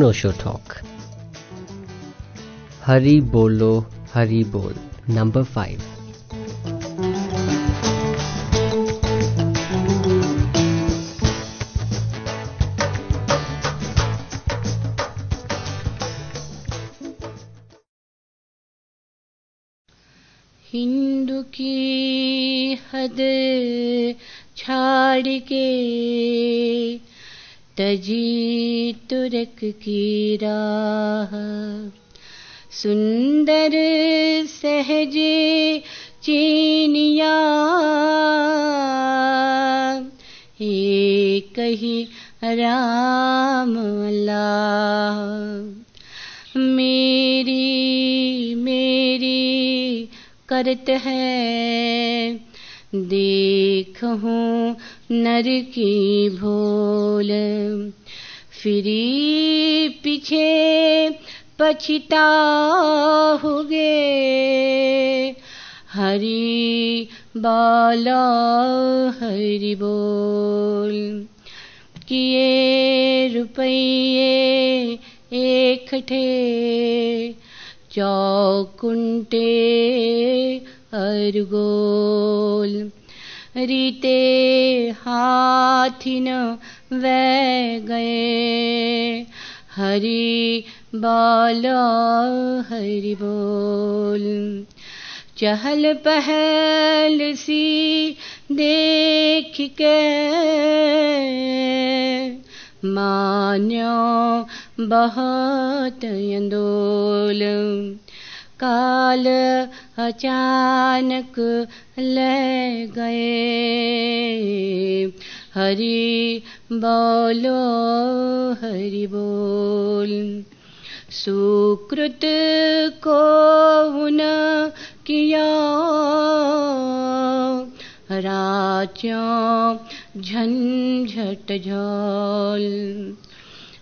Osho talk. Hari Bolo Hari Bol, number 5. Hindu की हद छाड़ के तजी तुरक की राह। सुंदर सहज चीनिया। कही राम अल्लाह। मेरी मेरी करत है। देख नर की भोल। फिरी पीछे पछता हुए हरि बाला, हरि बोल। किए रुपये एक ठे चौकुंटे अरगोल रीते हाथिन वह गए। हरि बाला, हरि बोल। चहल पहल सी देख के मान्यो बहुत अंदोल काल अचानक ले गए। हरि बोलो, हरि बोल। सुकृत को उन किया झंझट झोल।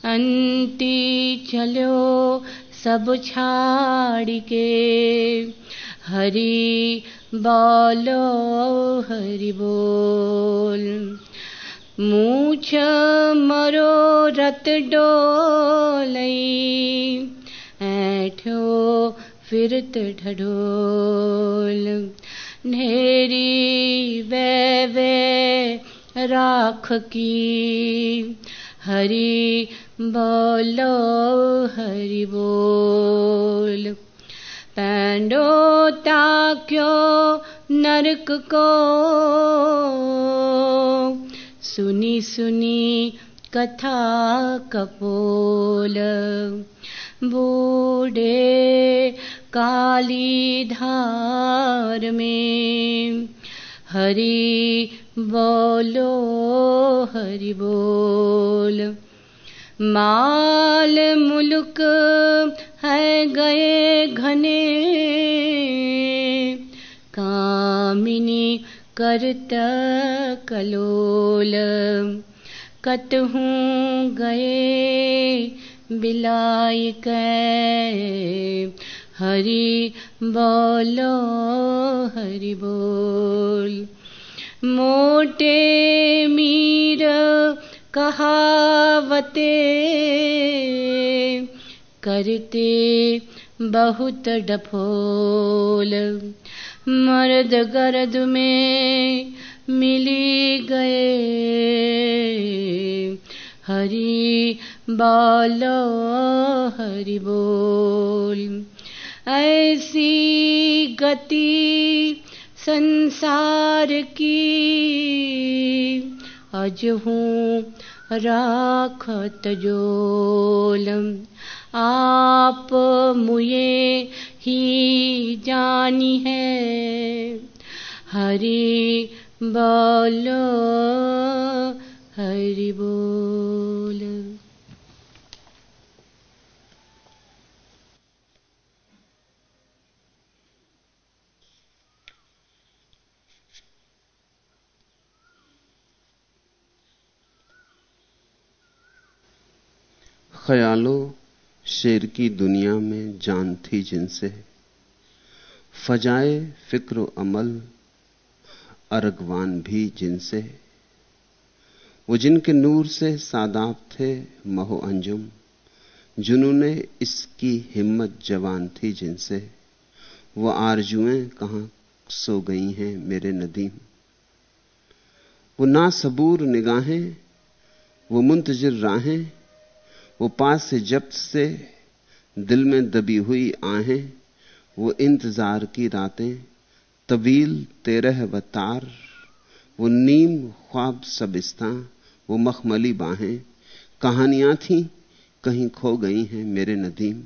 अंती चलो सब छाड़ के, हरि बोलो, हरि बोल। मूछ मरो रत डोलई, ऐठो फिरत ढढोल। ढेरी वे वे राख की, हरि बोलो हरि बोल। पैंडो ताक्यो नरक को सुनी सुनी कथा कपोल। बूढ़े काली धार में हरि बोलो, हरि बोल। माल मुल्क है गए घने करत कलोल। कतहूँ गए बिलाई के। हरि बोलो, हरि बोल। मोटे मीर कहावते। करते बहुत डफोल। मर्द गर्द में मिली गए। हरी बोलो, हरि बोल। ऐसी गति संसार की अज हूँ राखत जोल आप मुए ही जानी है। हरि बोलो हरि बोल। ख्यालों शेर की दुनिया में जान थी जिनसे। फजाए फ़िक्र अमल, अरगवान भी जिनसे। वो जिनके नूर से सादाब थे, महो अंजुम जुनूने इसकी हिम्मत जवान थी जिनसे। वो आरजुएँ कहाँ सो गई हैं मेरे नदीम। वो ना सबूर निगाहें, वो मुंतजर राहें वो पास से जब्त से दिल में दबी हुई आहें, वो इंतज़ार की रातें, तवील तेरह व तार, वो नीम ख्वाब सबिस्ता, वो मखमली बाहें, कहानियाँ थी, कहीं खो गई हैं मेरे नदीम।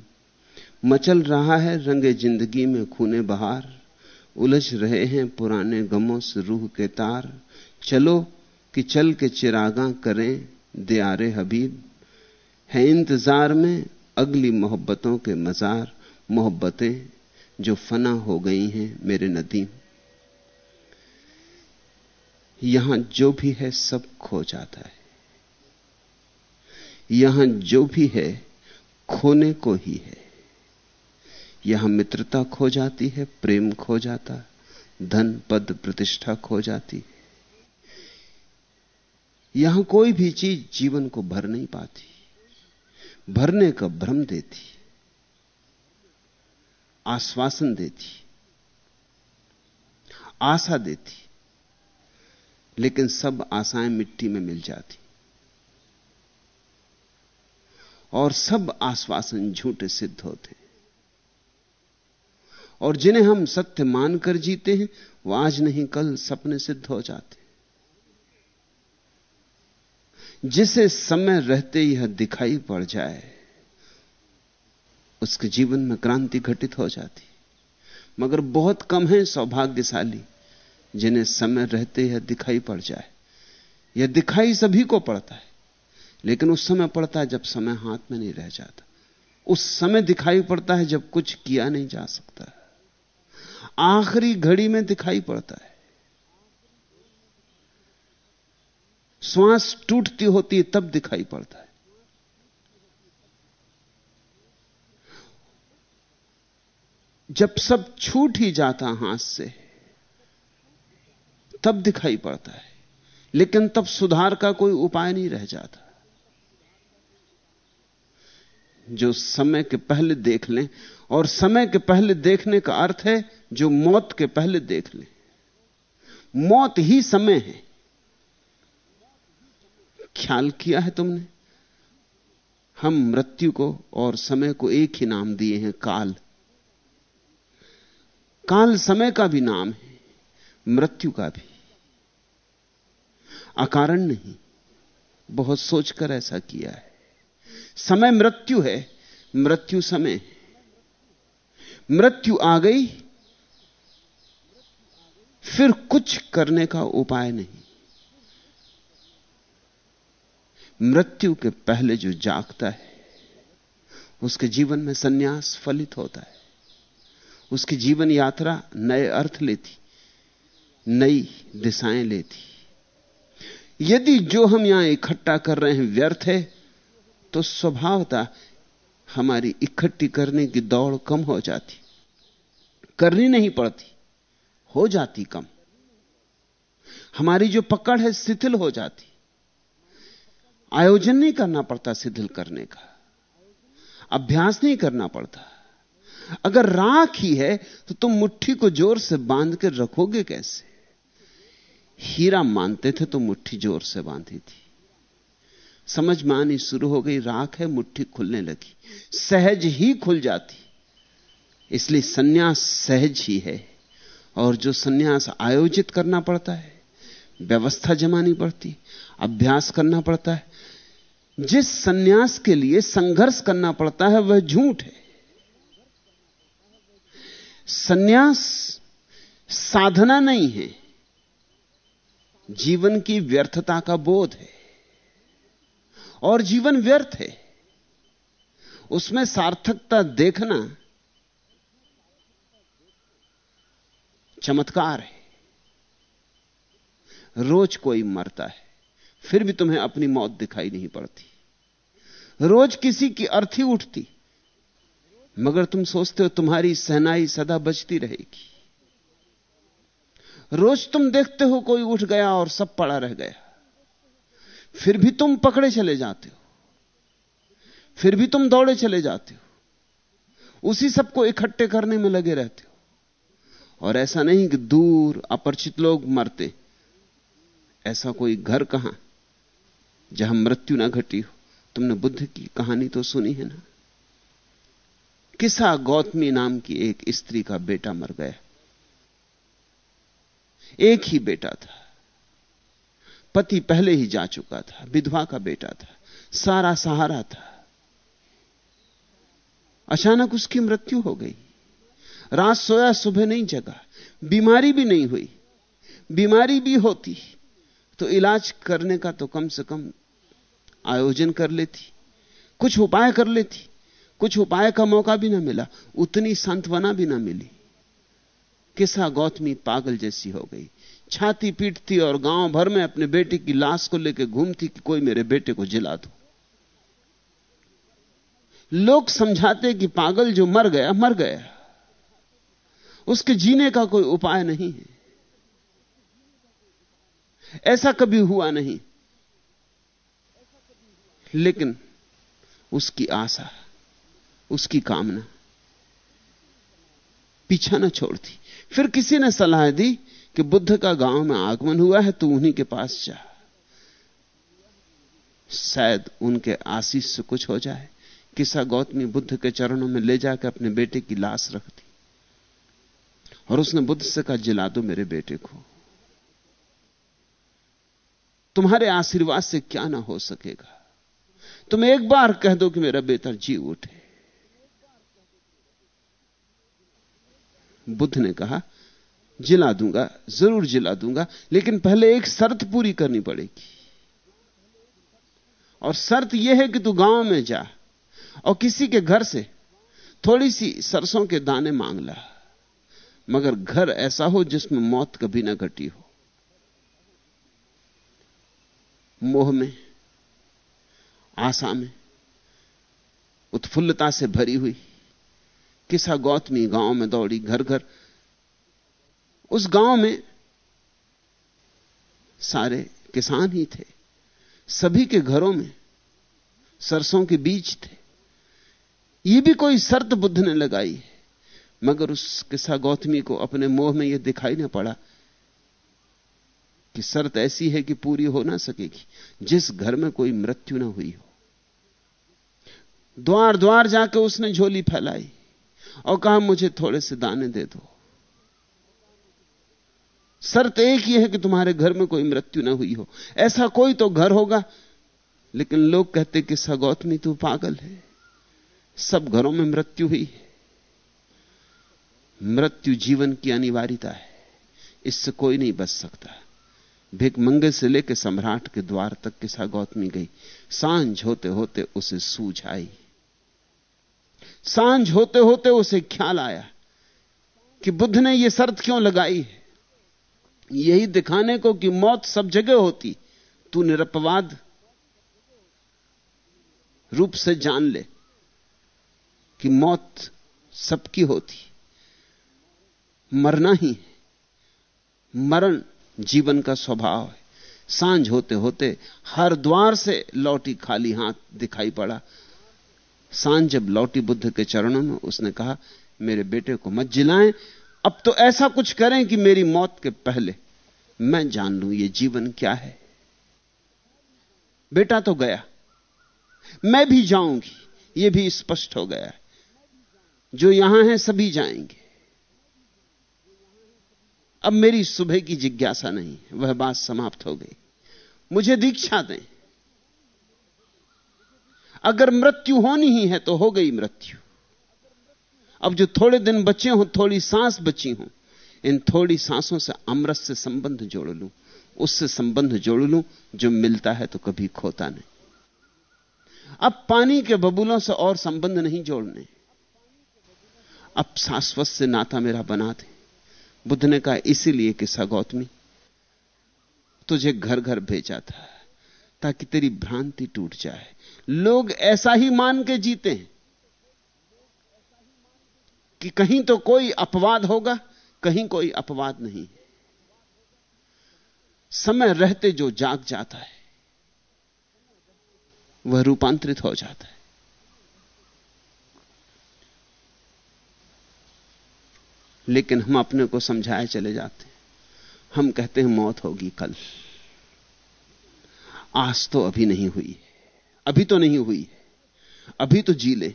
मचल रहा है रंगे ज़िंदगी में खूने बहार, उलझ रहे हैं पुराने गमों से रूह के तार, चलो कि चल के चिरागा करें दियारे हबीब। है इंतज़ार में अगली मोहब्बतों के मजार, मोहब्बतें जो फना हो गई हैं मेरे नदीम। यहाँ जो भी है सब खो जाता है। यहाँ जो भी है खोने को ही है। यहाँ मित्रता खो जाती है, प्रेम खो जाता, धन पद प्रतिष्ठा खो जाती है। यहाँ कोई भी चीज़ जीवन को भर नहीं पाती। भरने का भ्रम देती, आश्वासन देती, आशा देती, लेकिन सब आशाएँ मिट्टी में मिल जाती। और सब आश्वासन झूठे सिद्ध होते और जिन्हें हम सत्य मानकर जीते हैं, वो आज नहीं, कल सपने सिद्ध हो जाते जिसे समय रहते यह दिखाई पड़ जाए, उसके जीवन में क्रांति घटित हो जाती। मगर बहुत कम है सौभाग्यशाली, जिन्हें समय रहते यह दिखाई पड़ जाए। यह दिखाई सभी को पड़ता है, लेकिन उस समय पड़ता है जब समय हाथ में नहीं रह जाता। उस समय दिखाई पड़ता है जब कुछ किया नहीं जा सकता। आखिरी घड़ी में दिखाई पड़ता है। श्वास टूटती होती है, तब दिखाई पड़ता है। जब सब छूट ही जाता हाथ से, तब दिखाई पड़ता है। लेकिन तब सुधार का कोई उपाय नहीं रह जाता। जो समय के पहले देख लें, और समय के पहले देखने का अर्थ है, जो मौत के पहले देख लें। मौत ही समय है। ख्याल किया है तुमने? हम मृत्यु को और समय को एक ही नाम दिए हैं, काल। काल समय का भी नाम है, मृत्यु का भी। अकारण नहीं, बहुत सोचकर ऐसा किया है। समय मृत्यु है, मृत्यु समय मृत्यु आ गई, फिर कुछ करने का उपाय नहीं। मृत्यु के पहले जो जागता है, उसके जीवन में सन्यास फलित होता है। उसकी जीवन यात्रा नए अर्थ लेती, नई दिशाएँ लेती। यदि जो हम यहाँ इकट्ठा कर रहे हैं व्यर्थ है तो स्वभावता हमारी इकट्ठी करने की दौड़ कम हो जाती। करनी नहीं पड़ती, हो जाती कम। हमारी जो पकड़ है शिथिल हो जाती। आयोजन नहीं करना पड़ता शिथिल करने का। अभ्यास नहीं करना पड़ता। अगर राख ही है तो तुम मुट्ठी को ज़ोर से बाँध कर रखोगे कैसे? हीरा मानते थे तो मुट्ठी ज़ोर से बांधी थी। समझ में आनी शुरू हो गई, राख है, मुट्ठी खुलने लगी। सहज ही खुल जाती। इसलिए सन्यास सहज ही है। और जो सन्यास आयोजित करना पड़ता है, व्यवस्था जमानी पड़ती। अभ्यास करना पड़ता है जिस सन्यास के लिए संघर्ष करना पड़ता है, वह झूठ है। सन्यास साधना नहीं है। जीवन की व्यर्थता का बोध है। और जीवन व्यर्थ है। उसमें सार्थकता देखना चमत्कार है। रोज कोई मरता है। फिर भी तुम्हें अपनी मौत दिखाई नहीं पड़ती। रोज किसी की अर्थी उठती, मगर तुम सोचते हो तुम्हारी सहनाई सदा बचती रहेगी। रोज तुम देखते हो कोई उठ गया और सब पड़ा रह गया। फिर भी तुम पकड़े चले जाते हो। फिर भी तुम दौड़े चले जाते हो। उसी सबको इकट्ठे करने में लगे रहते हो। और ऐसा नहीं कि दूर, अपरिचित लोग मरते। ऐसा कोई घर कहाँ? जहाँ मृत्यु ना घटी हो। तुमने बुद्ध की कहानी तो सुनी है ना? किसा गौतमी नाम की एक स्त्री का बेटा मर गया। एक ही बेटा था। पति पहले ही जा चुका था, विधवा का बेटा था, सारा सहारा था। अचानक उसकी मृत्यु हो गई। रात सोया, सुबह नहीं जगा, बीमारी भी नहीं हुई। बीमारी भी होती। तो इलाज करने का तो कम से कम आयोजन कर लेती। कुछ उपाय कर लेती। कुछ उपाय का मौका भी ना मिला। उतनी सांत्वना भी ना मिली। किसा गौतमी पागल जैसी हो गई। छाती पीटती और गाँव भर में अपने बेटे की लाश को लेकर घूमती कि कोई मेरे बेटे को जिला दो। लोग समझाते कि पागल जो मर गया मर गया। उसके जीने का कोई उपाय नहीं है। ऐसा कभी हुआ नहीं। लेकिन उसकी आशा, उसकी कामना पीछा न छोड़ती फिर किसी ने सलाह दी कि बुद्ध का गाँव में आगमन हुआ है तो उन्हीं के पास जा। शायद उनके आशीष से कुछ हो जाए। किसा गौतमी बुद्ध के चरणों में ले जाकर अपने बेटे की लाश रख दी। और उसने बुद्ध से कहा, जिला दो मेरे बेटे को। तुम्हारे आशीर्वाद से क्या ना हो सकेगा? तुम एक बार कह दो कि मेरा बेटा जी उठे। बुद्ध ने कहा, जिला दूँगा, ज़रूर जिला दूँगा, लेकिन पहले एक शर्त पूरी करनी पड़ेगी। और शर्त यह है कि तू गाँव में जा और किसी के घर से थोड़ी सी सरसों के दाने मांग ला। मगर घर ऐसा हो जिसमें मौत कभी ना घटी हो। मोह में, आशा में, उत्फुल्लता से भरी हुई, किसा गौतमी गाँव में दौड़ी घर घर उस गाँव में सारे किसान ही थे, सभी के घरों में सरसों के बीज थे। यह भी कोई शर्त बुद्ध ने लगाई है, मगर उस किसा गौतमी को अपने मोह में यह दिखाई ना पड़ा। कि शर्त ऐसी है कि पूरी हो ना सकेगी। जिस घर में कोई मृत्यु ना हुई हो। द्वार द्वार जाकर उसने झोली फैलाई और कहा, मुझे थोड़े से दाने दे दो। शर्त एक ही है कि तुम्हारे घर में कोई मृत्यु ना हुई हो। ऐसा कोई तो घर होगा, लेकिन लोग कहते कि सगौतमी, तू पागल है। सब घरों में मृत्यु हुई है। मृत्यु जीवन की अनिवार्यता है। इससे कोई नहीं बच सकता। भिक मंगे से लेकर सम्राट के द्वार तक किसा गौतमी गई। साँझ होते होते उसे सूझ आई। साँझ होते होते उसे ख्याल आया कि बुद्ध ने यह शर्त क्यों लगाई है? यही दिखाने को कि मौत सब जगह होती। तू निरपवाद रूप से जान ले कि मौत सबकी होती। मरना ही है। मरण जीवन का स्वभाव है। साँझ होते होते हर द्वार से लौटी खाली हाथ दिखाई पड़ा। साँझ जब लौटी बुद्ध के चरणों में, उसने कहा, मेरे बेटे को मत जिलाएँ। अब तो ऐसा कुछ करें कि मेरी मौत के पहले मैं जान लूँ ये जीवन क्या है। बेटा तो गया। मैं भी जाऊँगी। ये भी स्पष्ट हो गया जो यहाँ है, सभी जाएँगे। अब मेरी सुबह की जिज्ञासा नहीं, वह बात समाप्त हो गई। मुझे दीक्षा दें। अगर मृत्यु होनी ही है तो हो गई मृत्यु। अब जो थोड़े दिन बचे हो, थोड़ी सांस बची हो, इन थोड़ी सांसों से अमृत से संबंध जोड़ लूँ। उससे संबंध जोड़ लूँ, जो मिलता है तो कभी खोता नहीं। अब पानी के बबूलों से और संबंध नहीं जोड़ने। अब शाश्वत से नाता मेरा बना दे। बुद्ध ने कहा, इसीलिए कि सगौतमी तुझे घर घर भेजा था, ताकि तेरी भ्रांति टूट जाए। लोग ऐसा ही मान के जीते हैं कि कहीं तो कोई अपवाद होगा, कहीं कोई अपवाद नहीं समय रहते जो जाग जाता है, वह रूपांतरित हो जाता है। लेकिन हम अपने को समझाए चले जाते हम कहते हैं, मौत होगी कल। आज तो अभी नहीं हुई अभी तो नहीं हुई अभी तो जी ले।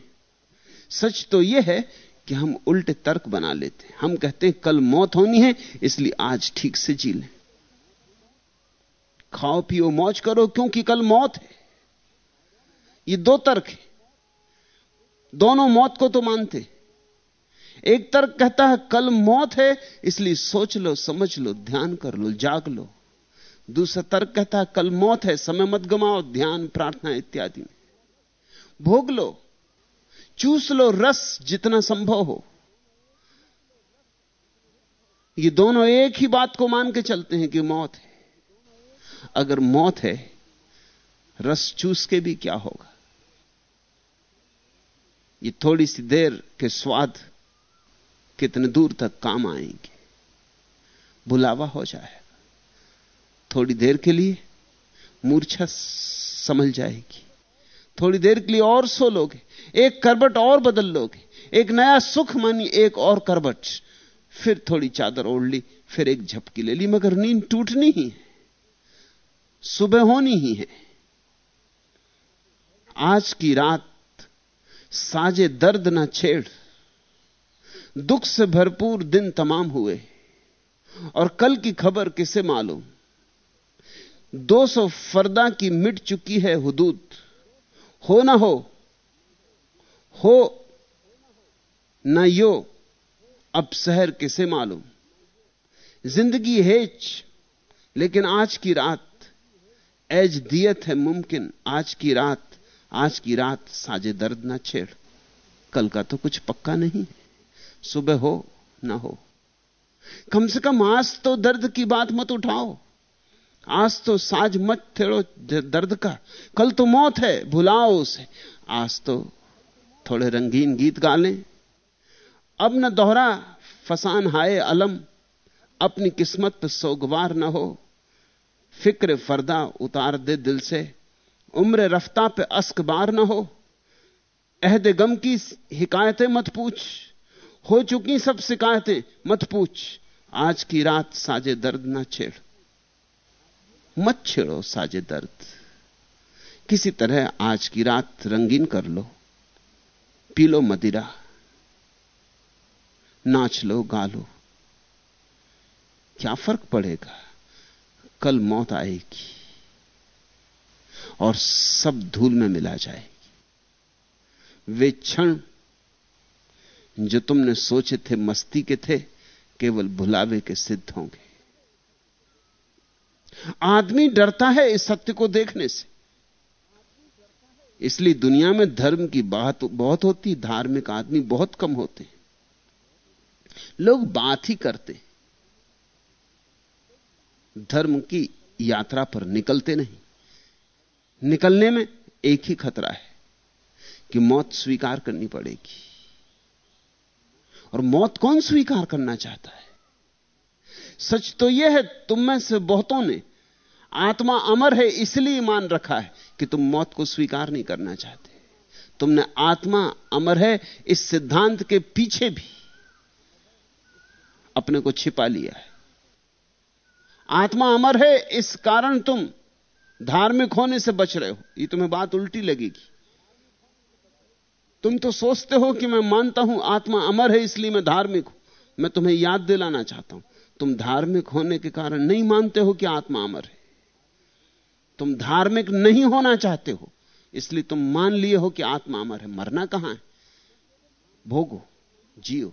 सच तो यह है कि हम उल्टे तर्क बना लेते हैं। हम कहते हैं, कल मौत होनी है, इसलिए आज ठीक से जी लें। खाओ, पियो, मौज करो, क्योंकि कल मौत है। ये दो तर्क है। दोनों मौत को तो मानते एक तर्क कहता है, कल मौत है, इसलिए सोच लो, समझ लो, ध्यान कर लो, जाग लो। दूसरा तर्क कहता है, कल मौत है, समय मत गमाओ, ध्यान, प्रार्थना इत्यादि में। भोग लो, चूस लो रस जितना संभव हो। ये दोनों एक ही बात को मान के चलते हैं कि मौत है। अगर मौत है, रस चूस के भी क्या होगा? ये थोड़ी सी देर के स्वाद कितने दूर तक काम आएँगे। बुलावा हो जाएगा। थोड़ी देर के लिए मूर्छा संभल जाएगी। थोड़ी देर के लिए और सो लोगे। एक करबट और बदल लोगे। एक नया सुख मानी एक और करबट। फिर थोड़ी चादर ओढ़ ली, फिर एक झपकी ले ली, मगर नींद टूटनी ही है। सुबह होनी ही है। आज की रात साजे दर्द ना छेड़ दुख से भरपूर दिन तमाम हुए। और कल की खबर किसे मालूम? दो सौ फरदा की मिट चुकी है हुदूद। हो ना हो? हो न यो? अब शहर किसे मालूम? ज़िंदगी हेच, लेकिन आज की रात एज दियत है मुमकिन। आज की रात, आज की रात साजे दर्द ना छेड़। कल का तो कुछ पक्का नहीं सुबह हो, ना हो। कम से कम आज तो दर्द की बात मत उठाओ। आज तो साज मत थेड़ो दर्द का। कल तो मौत है, भुलाओ उसे। आज तो थोड़े रंगीन गीत गा लें। अब न दोहरा, फसान हाय अलम। अपनी किस्मत पर सोगवार न हो। फ़िक्र फरदा उतार दे दिल से। उम्र रफ्ता पे अस्कबार न हो। अहद गम की हिकायतें मत पूछ। हो चुकी सब शिकायतें, मत पूछ। आज की रात साजे दर्द ना छेड़। मत छेड़ो साजे दर्द। किसी तरह आज की रात रंगीन कर लो। पी लो मदिरा। नाच लो, गा लो। क्या फ़र्क पड़ेगा? कल मौत आएगी। और सब धूल में मिला जाएगी। वे क्षण जो तुमने सोचे थे, मस्ती के थे, केवल भुलावे के सिद्ध होंगे। आदमी डरता है इस सत्य को देखने से। इसलिए दुनिया में धर्म की बात बहुत होती, धार्मिक आदमी बहुत कम होते लोग बात ही करते धर्म की यात्रा पर निकलते नहीं। निकलने में एक ही खतरा है कि मौत स्वीकार करनी पड़ेगी। और मौत कौन स्वीकार करना चाहता है? सच तो यह है, तुम में से बहुतों ने आत्मा अमर है इसलिए मान रखा है कि तुम मौत को स्वीकार नहीं करना चाहते। तुमने आत्मा अमर है इस सिद्धांत के पीछे भी अपने को छिपा लिया है। आत्मा अमर है इस कारण तुम धार्मिक होने से बच रहे हो। ये तुम्हें बात उल्टी लगेगी। तुम तो सोचते हो कि मैं मानता हूँ आत्मा अमर है, इसलिए मैं धार्मिक हूँ। मैं तुम्हें याद दिलाना चाहता हूँ। तुम धार्मिक होने के कारण नहीं मानते हो कि आत्मा अमर है। तुम धार्मिक नहीं होना चाहते हो, इसलिए तुम मान लिए हो कि आत्मा अमर है। मरना कहाँ है? भोगो, जियो।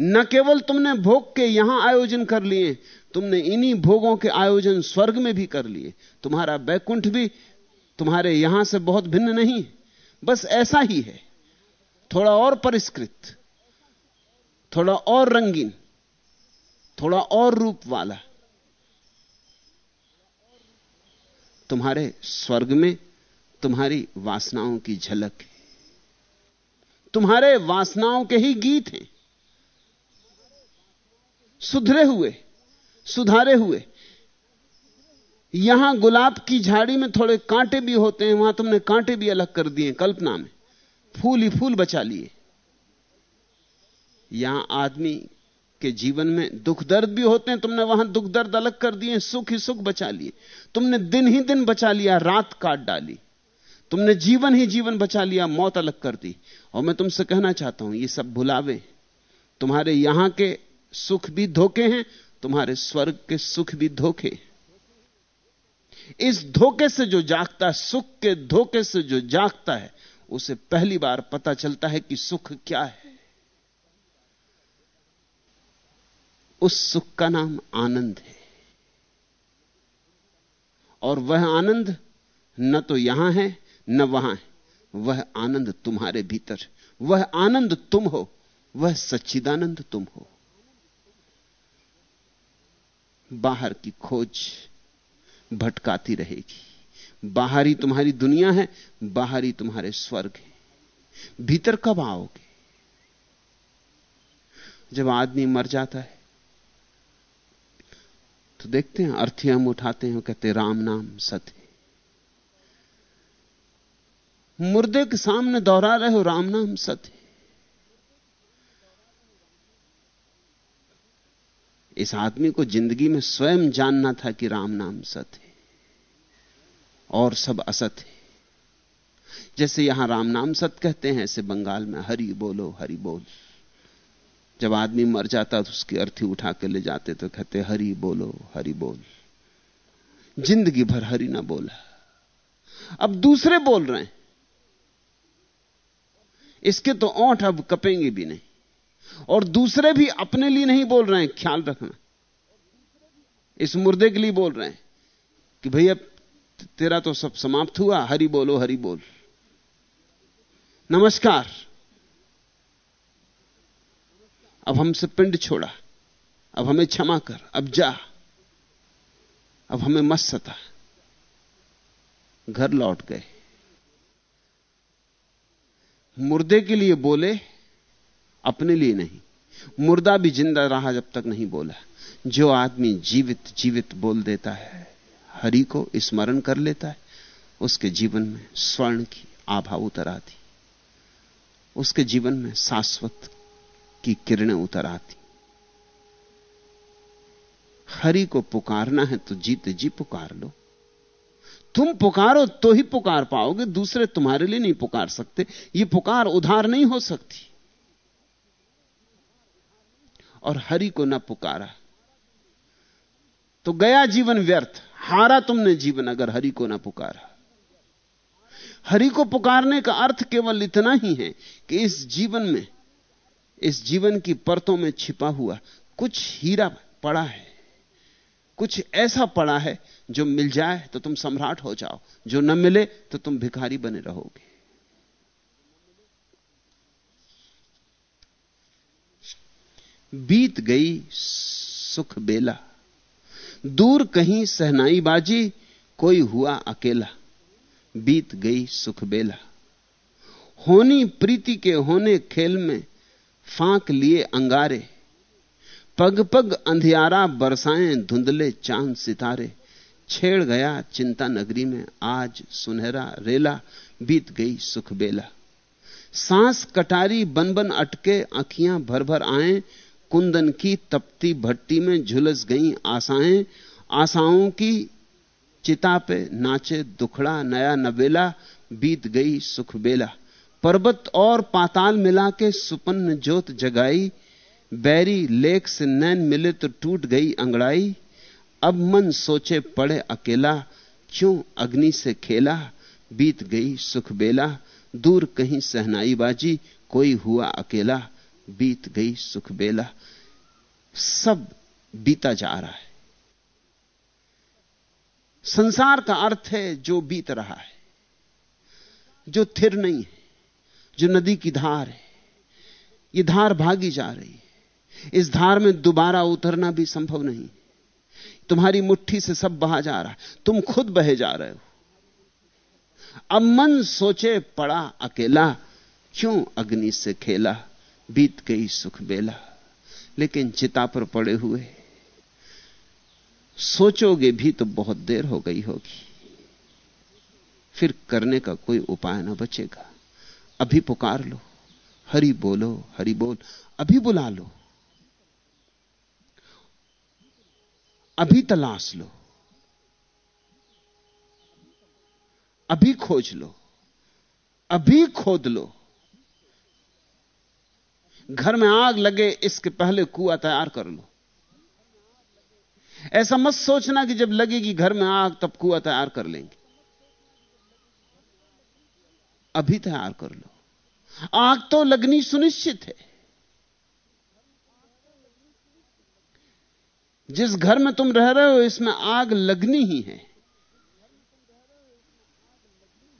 न केवल तुमने भोग के यहाँ आयोजन कर लिए, तुमने इन्हीं भोगों के आयोजन स्वर्ग में भी कर लिए। तुम्हारा बैकुंठ भी तुम्हारे यहाँ से बहुत भिन्न नहीं बस ऐसा ही है। थोड़ा और परिष्कृत, थोड़ा और रंगीन, थोड़ा और रूप वाला। तुम्हारे स्वर्ग में तुम्हारी वासनाओं की झलक है। तुम्हारे वासनाओं के ही गीत हैं। सुधरे हुए, सुधारे हुए। यहाँ गुलाब की झाड़ी में थोड़े कांटे भी होते हैं, वहाँ तुमने कांटे भी अलग कर दिए कल्पना में। फूल ही फूल बचा लिए। यहाँ आदमी के जीवन में दुख दर्द भी होते हैं, तुमने वहाँ दुख दर्द अलग कर दिए, सुख ही सुख बचा लिए। तुमने दिन ही दिन बचा लिया, रात काट डाली। तुमने जीवन ही जीवन बचा लिया, मौत अलग कर दी। और मैं तुमसे कहना चाहता हूँ, ये सब भुलावे। तुम्हारे यहाँ के सुख भी धोखे हैं, तुम्हारे स्वर्ग के सुख भी धोखे। इस धोखे से जो जागता, सुख के धोखे से जो जागता है उसे पहली बार पता चलता है कि सुख क्या है। उस सुख का नाम आनंद है। और वह आनंद न तो यहाँ है, न वहाँ है। वह आनंद तुम्हारे भीतर। वह आनंद तुम हो, वह सच्चिदानंद तुम हो। बाहर की खोज भटकाती रहेगी। बाहर तुम्हारी दुनिया है, बाहरी तुम्हारे स्वर्ग है। भीतर कब आओगे? जब आदमी मर जाता है तो देखते हैं, अर्थी हम उठाते हैं कहते राम नाम सत्य मुर्दे के सामने दोहरा रहे हो, राम नाम सत्य इस आदमी को ज़िंदगी में स्वयं जानना था कि राम नाम सत्य और सब असत है। जैसे यहाँ राम नाम सत कहते हैं, ऐसे बंगाल में हरि बोलो, हरि बोल। जब आदमी मर जाता तो उसकी अर्थी उठा के ले जाते तो कहते, हरि बोलो, हरि बोल। ज़िंदगी भर हरि ना बोला। अब दूसरे बोल रहे हैं। इसके तो ओंठ अब कपेंगे भी नहीं। और दूसरे भी अपने लिए नहीं बोल रहे हैं, ख्याल रखना। इस मुर्दे के लिए बोल रहे हैं कि भैया तेरा तो सब समाप्त हुआ, हरि बोलो, हरि बोल। नमस्कार। अब हमसे पिंड छोड़ा। अब हमें क्षमा कर, अब जा। अब हमें मत सता। घर लौट गए। मुर्दे के लिए बोले, अपने लिए नहीं। मुर्दा भी ज़िंदा रहा जब तक नहीं बोला। जो आदमी जीवित जीवित बोल देता है हरि को स्मरण कर लेता है, उसके जीवन में स्वर्ण की आभा उतर आती, उसके जीवन में शाश्वत की किरणें उतर आती। हरि को पुकारना है तो जीते जी पुकार लो। तुम पुकारो तो ही पुकार पाओगे, दूसरे तुम्हारे लिए नहीं पुकार सकते, ये पुकार उधार नहीं हो सकती। और हरि को ना पुकारा। तो गया जीवन व्यर्थ। हारा तुमने जीवन अगर हरि को ना पुकारा। हरि को पुकारने का अर्थ केवल इतना ही है कि इस जीवन में, इस जीवन की परतों में छिपा हुआ कुछ हीरा पड़ा है। कुछ ऐसा पड़ा है जो मिल जाए तो तुम सम्राट हो जाओ। जो न मिले तो तुम भिखारी बने रहोगे। बीत गई सुख बेला। दूर कहीं सहनाई बाजी कोई हुआ अकेला, बीत गई सुख बेला। होनी प्रीति के होने खेल में फांक लिए अंगारे, पग पग अंधियारा बरसाएँ धुंधले चाँद सितारे। छेड़ गया चिंता नगरी में, आज सुनहरा रेला, बीत गई सुख बेला। सांस कटारी बन बन अटके, आंखियाँ भर भर आए कुंदन की तपती भट्टी में झुलस गई आशाएँ। आशाओं की चिता पे नाचे दुखड़ा नया नबेला बीत गई सुख बेला। पर्वत और पाताल मिला के सुपन्न ज्योत जगाई। बैरी लेख से नैन मिले तो टूट गई अंगड़ाई। अब मन सोचे पड़े अकेला, क्यों अग्नि से खेला? बीत गई सुख बेला। दूर कहीं सहनाई बाजी कोई हुआ अकेला। बीत गई, सुख बेला, सब बीता जा रहा है। संसार का अर्थ है जो बीत रहा है, जो थिर नहीं है, जो नदी की धार है, ये धार भागी जा रही है। इस धार में दोबारा उतरना भी संभव नहीं। तुम्हारी मुट्ठी से सब बहा जा रहा है। तुम खुद बहे जा रहे हो। अब मन सोचे, पड़ा अकेला, क्यों अग्नि से खेला? बीत गई सुख बेला, लेकिन चिता पर पड़े हुए। सोचोगे भी तो बहुत देर हो गई होगी। फिर करने का कोई उपाय ना बचेगा। अभी पुकार लो, हरी बोलो, हरी बोल, अभी बुला लो। अभी तलाश लो। अभी खोज लो। अभी खोद लो। घर में आग लगे, इसके पहले कुआ तैयार कर लो। ऐसा मत सोचना कि जब लगेगी घर में आग, तब कुआ तैयार कर लेंगे। अभी तैयार कर लो। आग तो लगनी सुनिश्चित है। जिस घर में तुम रह रहे हो, इसमें आग लगनी ही है।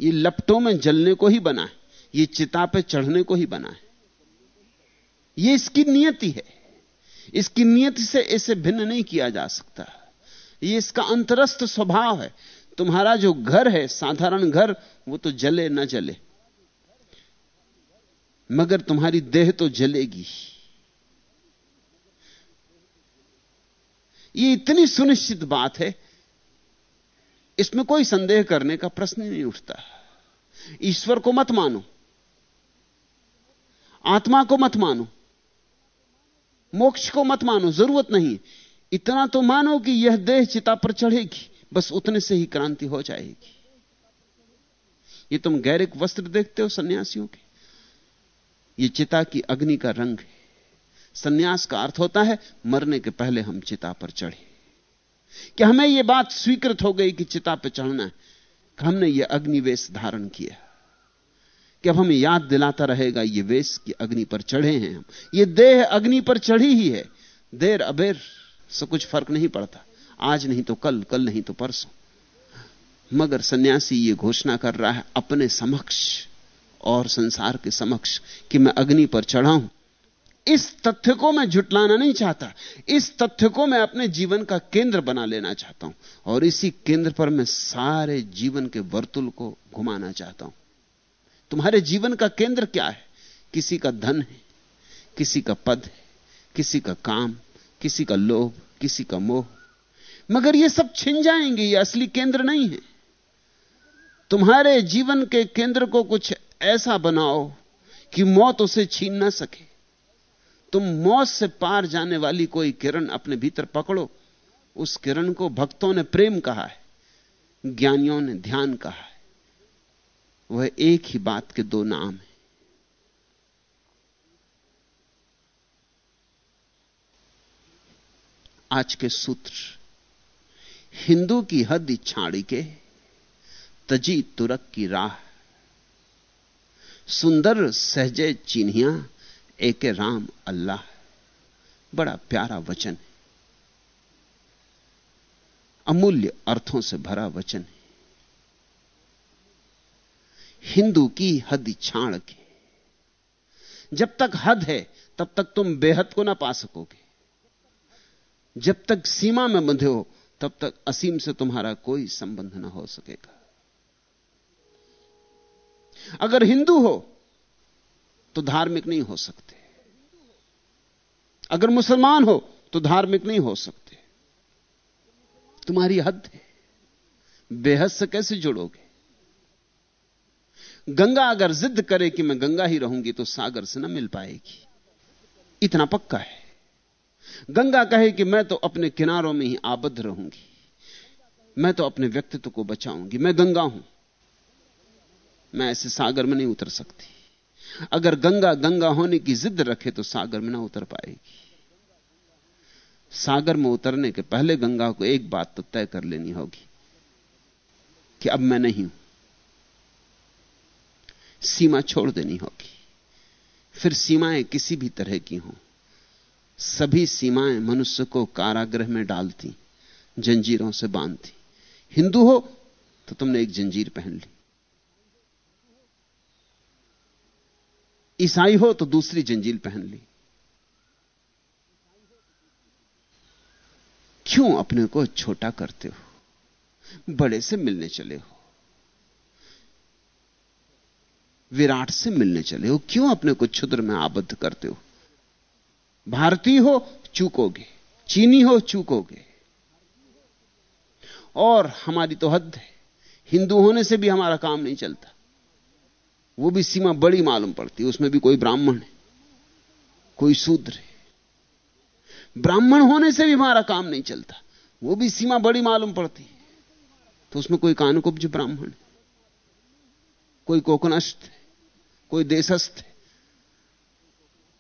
ये लपटों में जलने को ही बना है। ये चिता पे चढ़ने को ही बना है। ये इसकी नियति है। इसकी नियति से इसे भिन्न नहीं किया जा सकता। ये इसका अंतरस्थ स्वभाव है। तुम्हारा जो घर है, साधारण घर, वो तो जले ना जले। मगर तुम्हारी देह तो जलेगी। ये इतनी सुनिश्चित बात है, इसमें कोई संदेह करने का प्रश्न नहीं उठता। ईश्वर को मत मानो। आत्मा को मत मानो। मोक्ष को मत मानो, ज़रूरत नहीं। इतना तो मानो कि यह देह चिता पर चढ़ेगी, बस उतने से ही क्रांति हो जाएगी। ये तुम गैरिक वस्त्र देखते हो सन्यासियों के? ये चिता की अग्नि का रंग है। सन्यास का अर्थ होता है, मरने के पहले हम चिता पर चढ़े। कि हमें यह बात स्वीकृत हो गई कि चिता पर चढ़ना है? कि हमने यह अग्निवेश धारण किया। कि अब हमें याद दिलाता रहेगा ये वेश की अग्नि पर चढ़े हैं हम। ये देह अग्नि पर चढ़ी ही है। देर अबेर से कुछ फ़र्क नहीं पड़ता। आज नहीं तो कल कल नहीं तो परसों। मगर सन्यासी ये घोषणा कर रहा है अपने समक्ष और संसार के समक्ष कि मैं अग्नि पर चढ़ा हूँ। इस तथ्य को मैं झुटलाना नहीं चाहता। इस तथ्य को मैं अपने जीवन का केंद्र बना लेना चाहता हूँ। और इसी केंद्र पर मैं सारे जीवन के वर्तुल को घुमाना चाहता हूँ। तुम्हारे जीवन का केंद्र क्या है? किसी का धन है, किसी का पद है, किसी का काम, किसी का लोभ, किसी का मोह। मगर ये सब छिन जाएँगे, ये असली केंद्र नहीं है। तुम्हारे जीवन के केंद्र को कुछ ऐसा बनाओ कि मौत उसे छीन ना सके। तुम मौत से पार जाने वाली कोई किरण अपने भीतर पकड़ो। उस किरण को भक्तों ने प्रेम कहा है, ज्ञानियों ने ध्यान कहा है। वह एक ही बात के दो नाम है। आज के सूत्र, हिंदू की हद छाड़ी के, तजी तुरक की राह। सुंदर सहजे चिन्हिया, एक राम अल्लाह। बड़ा प्यारा वचन है। अमूल्य अर्थों से भरा वचन है। हिंदू की हद छाड़ के। जब तक हद है, तब तक तुम बेहद को ना पा सकोगे। जब तक सीमा में बंधे हो, तब तक असीम से तुम्हारा कोई संबंध ना हो सकेगा। अगर हिंदू हो तो धार्मिक नहीं हो सकते। अगर मुसलमान हो तो धार्मिक नहीं हो सकते। तुम्हारी हद है। बेहद से कैसे जुड़ोगे? गंगा अगर जिद करे कि मैं गंगा ही रहूँगी तो सागर से ना मिल पाएगी। इतना पक्का है। गंगा कहे कि मैं तो अपने किनारों में ही आबद्ध रहूँगी। मैं तो अपने व्यक्तित्व को बचाऊँगी। मैं गंगा हूँ। मैं ऐसे सागर में नहीं उतर सकती। अगर गंगा गंगा होने की जिद रखे तो सागर में ना उतर पाएगी। सागर में उतरने के पहले गंगा को एक बात तो तय कर लेनी होगी कि अब मैं नहीं हूँ। सीमा छोड़ देनी होगी। फिर सीमाएँ किसी भी तरह की हों। सभी सीमाएँ मनुष्य को कारागृह में डालती, जंजीरों से बांधती। हिंदू हो तो तुमने एक जंजीर पहन ली। ईसाई हो तो दूसरी जंजीर पहन ली। क्यों अपने को छोटा करते हो? बड़े से मिलने चले हो। विराट से मिलने चले हो? क्यों अपने को क्षुद्र में आबद्ध करते हो? भारतीय हो, चूकोगे। चीनी हो, चूकोगे। और हमारी तो हद है। हिंदू होने से भी हमारा काम नहीं चलता। वो भी सीमा बड़ी मालूम पड़ती है। उसमें भी कोई ब्राह्मण है, कोई शूद्र है। ब्राह्मण होने से भी हमारा काम नहीं चलता। वो भी सीमा बड़ी मालूम पड़ती है। तो उसमें कोई कानकुब्ज ब्राह्मण कोई कोकनस्थ कोई देशस्थ है।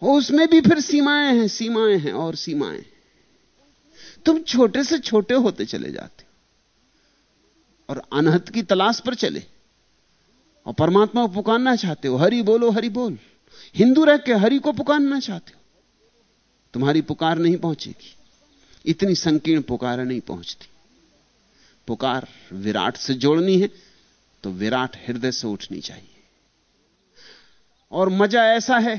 उसमें भी फिर सीमाएँ हैं सीमाएँ हैं और सीमाएँ। तुम छोटे से छोटे होते चले जाते और अनहत की तलाश पर चले। और परमात्मा को पुकारना चाहते हो, हरि बोलो, हरि बोल। हिंदू रह के हरि को पुकारना चाहते हो। तुम्हारी पुकार नहीं पहुंचेगी। इतनी संकीर्ण पुकार नहीं पहुँचती। पुकार विराट से जोड़नी है तो विराट हृदय से उठनी चाहिए। और मज़ा ऐसा है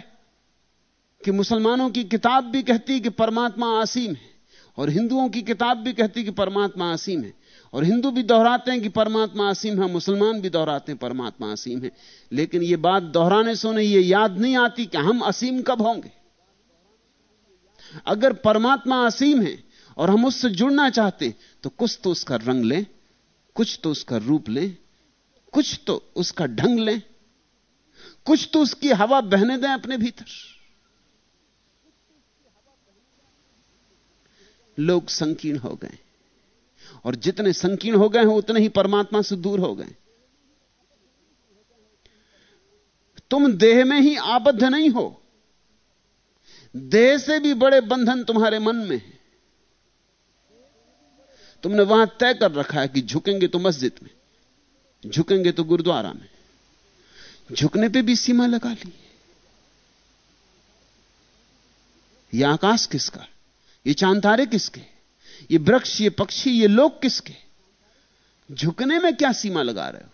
कि मुसलमानों की किताब भी कहती कि परमात्मा असीम है, और हिंदुओं की किताब भी कहती कि परमात्मा असीम है, और हिंदू भी दोहराते हैं कि परमात्मा असीम है, मुसलमान भी दोहराते हैं परमात्मा असीम है। लेकिन यह बात दोहराने से उन्हें यह याद नहीं आती कि हम असीम कब होंगे। अगर परमात्मा असीम है और हम उससे जुड़ना चाहते तो कुछ तो उसका रंग लें, कुछ तो उसका रूप लें, कुछ तो उसका ढंग लें कुछ तो उसकी हवा बहने दें अपने भीतर। लोग संकीर्ण हो गए। और जितने संकीर्ण हो गए हैं, उतने ही परमात्मा से दूर हो गए। तुम देह में ही आबद्ध नहीं हो। देह से भी बड़े बंधन तुम्हारे मन में है। तुमने वहाँ तय कर रखा है कि झुकेंगे तो मस्जिद में, झुकेंगे तो गुरुद्वारा में। झुकने पे भी सीमा लगा ली। यह आकाश किसका? ये चांतारे किसके? ये वृक्ष, ये पक्षी, ये लोग किसके? झुकने में क्या सीमा लगा रहे हो?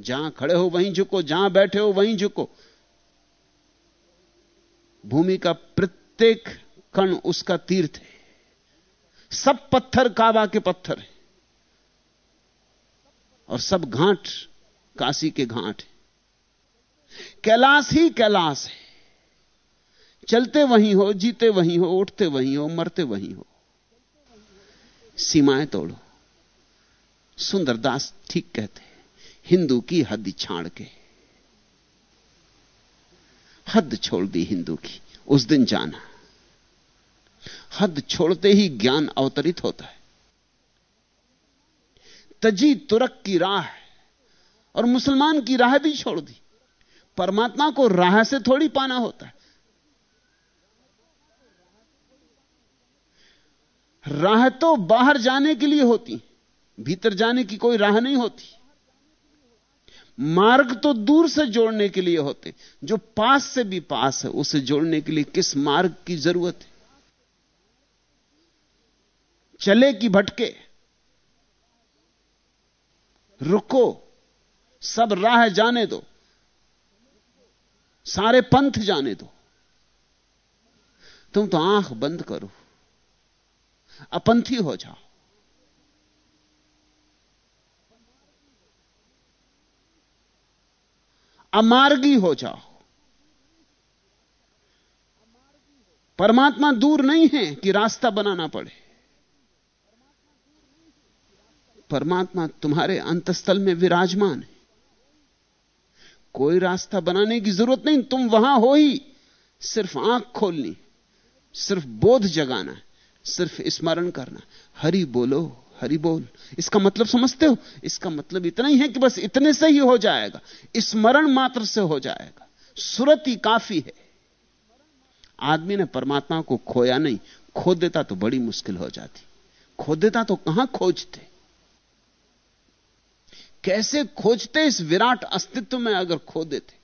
जहाँ खड़े हो वहीं झुको, जहाँ बैठे हो वहीं झुको। भूमि का प्रत्येक कण उसका तीर्थ है। सब पत्थर काबा के पत्थर है। और सब घाट काशी के घाट है। कैलाश ही कैलाश है। चलते वहीं हो, जीते वहीं हो, उठते वहीं हो, मरते वहीं हो। सीमाएँ तोड़ो। सुंदरदास ठीक कहते हिंदू की हद छाड़ के। हद छोड़ दी हिंदू की, उस दिन जाना। हद छोड़ते ही ज्ञान अवतरित होता है। तजी तुरक की राह और मुसलमान की राह भी छोड़ दी। परमात्मा को राह से थोड़ी पाना होता है। राह तो बाहर जाने के लिए होती भीतर जाने की कोई राह नहीं होती। मार्ग तो दूर से जोड़ने के लिए होते जो पास से भी पास है, उसे जोड़ने के लिए किस मार्ग की ज़रूरत है? चले कि भटके, रुको सब राह जाने दो। सारे पंथ जाने दो। तुम तो आँख बंद करो। अपंथी हो जाओ। अमार्गी हो जाओ। परमात्मा दूर नहीं है कि रास्ता बनाना पड़े। परमात्मा तुम्हारे अंतस्थल में विराजमान है। कोई रास्ता बनाने की ज़रूरत नहीं, तुम वहाँ हो ही। सिर्फ़ आँख खोलनी, सिर्फ़ बोध जगाना, सिर्फ़ स्मरण करना। हरि बोलो, हरि बोल। इसका मतलब समझते हो? इसका मतलब इतना ही है कि बस इतने से ही हो जाएगा। स्मरण मात्र से हो जाएगा। सुरत ही काफ़ी है। आदमी ने परमात्मा को खोया नहीं खो देता तो बड़ी मुश्किल हो जाती। खो देता तो कहाँ खोजते? कैसे खोजते इस विराट अस्तित्व में अगर खो देते?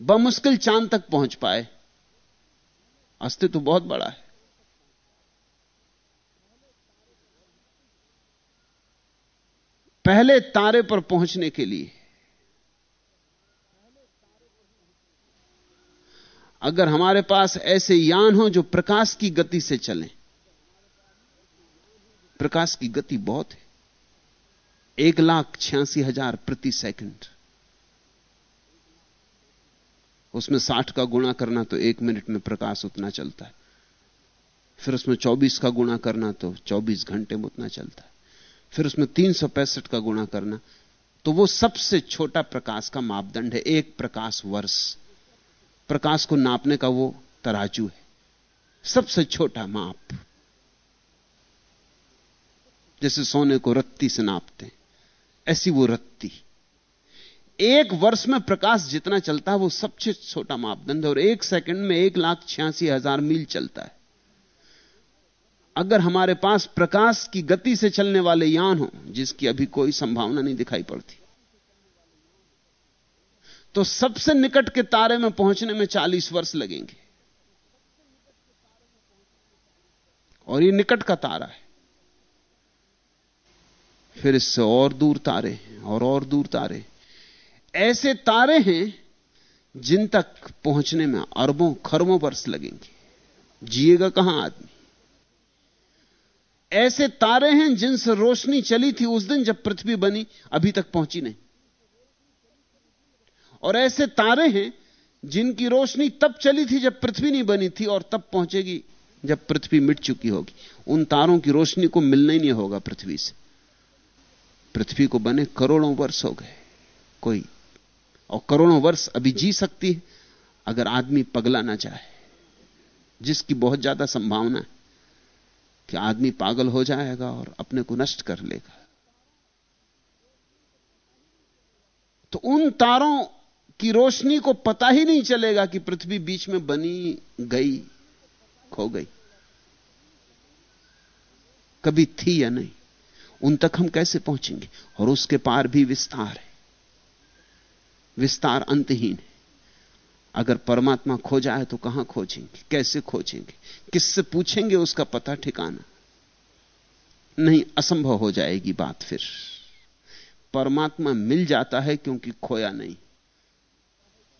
बमुश्किल चाँद तक पहुँच पाए। अस्तित्व बहुत बड़ा है। पहले तारे पर पहुँचने के लिए, अगर हमारे पास ऐसे यान हो जो प्रकाश की गति से चलें, प्रकाश की गति बहुत है। एक लाख छियासी हज़ार प्रति सेकंड। उसमें साठ का गुणा करना तो एक मिनट में प्रकाश उतना चलता है। फिर उसमें चौबीस का गुणा करना तो चौबीस घंटे में उतना चलता है। फिर उसमें तीन सौ पैंसठ का गुणा करना तो वो सबसे छोटा प्रकाश का मापदंड है। एक प्रकाश वर्ष। प्रकाश को नापने का वो तराजू है। सबसे छोटा माप। जैसे सोने को रत्ती से नापते ऐसी वो रत्ती। एक वर्ष में प्रकाश जितना चलता है, वो सबसे छोटा मापदंड है और एक सेकंड में एक लाख छियासी हज़ार मील चलता है। अगर हमारे पास प्रकाश की गति से चलने वाले यान हो, जिसकी अभी कोई संभावना नहीं दिखाई पड़ती तो सबसे निकट के तारे में पहुँचने में 40 वर्ष लगेंगे। और ये निकट का तारा है। फिर इससे और दूर तारे हैं और और दूर तारे ऐसे तारे हैं जिन तक पहुँचने में अरबों खरबों वर्ष लगेंगे। जिएगा कहाँ आदमी? ऐसे तारे हैं जिनसे रोशनी चली थी उस दिन जब पृथ्वी बनी, अभी तक पहुँची नहीं। और ऐसे तारे हैं जिनकी रोशनी तब चली थी जब पृथ्वी नहीं बनी थी और तब पहुंचेगी जब पृथ्वी मिट चुकी होगी। उन तारों की रोशनी को मिलना ही नहीं होगा पृथ्वी से। पृथ्वी को बने करोड़ों वर्ष हो गए। कोई और करोड़ों वर्ष अभी जी सकती है, अगर आदमी पगला ना चाहे जिसकी बहुत ज़्यादा संभावना है, कि आदमी पागल हो जाएगा और अपने को नष्ट कर लेगा। तो उन तारों की रोशनी को पता ही नहीं चलेगा कि पृथ्वी बीच में बनी, गई, खो गई। कभी थी या नहीं? उन तक हम कैसे पहुँचेंगे? और उसके पार भी विस्तार है। विस्तार अंतहीन है। अगर परमात्मा खो जाए तो कहाँ खोजेंगे? कैसे खोजेंगे? किससे पूछेंगे उसका पता ठिकाना? नहीं, असंभव हो जाएगी बात फिर। परमात्मा मिल जाता है क्योंकि खोया नहीं।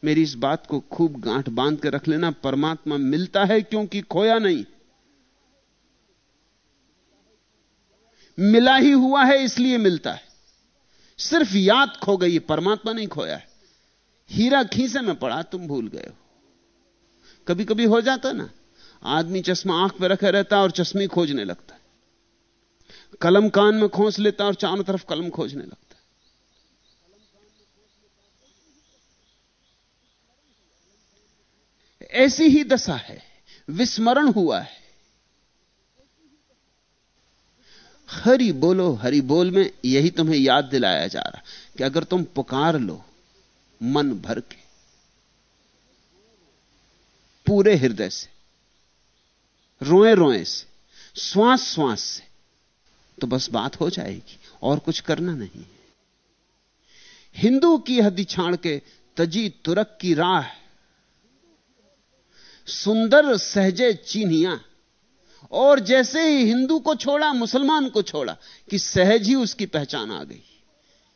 मेरी इस बात को खूब गांठ बाँध के रख लेना। परमात्मा मिलता है क्योंकि खोया नहीं। मिला ही हुआ है, इसलिए मिलता है। सिर्फ़ याद खो गई, परमात्मा नहीं खोया है। हीरा खीसे में पड़ा, तुम भूल गए हो। कभी कभी हो जाता ना, आदमी चश्मा आँख पे रखे रहता है और चश्मे खोजने लगता है। कलम कान में खोस लेता और चारों तरफ़ कलम खोजने लगता है। ऐसी ही दशा है, विस्मरण हुआ है। हरि बोलो, हरि बोल में यही तुम्हें याद दिलाया जा रहा कि अगर तुम पुकार लो, मन भर के, पूरे हृदय से, रोए रोए से, श्वास श्वास से तो बस बात हो जाएगी, और कुछ करना नहीं हिंदू की हदी छाड़ के तजी तुरक की राह सुंदर सहजे चीनिया और जैसे ही हिंदू को छोड़ा, मुसलमान को छोड़ा, कि सहज ही उसकी पहचान आ गई।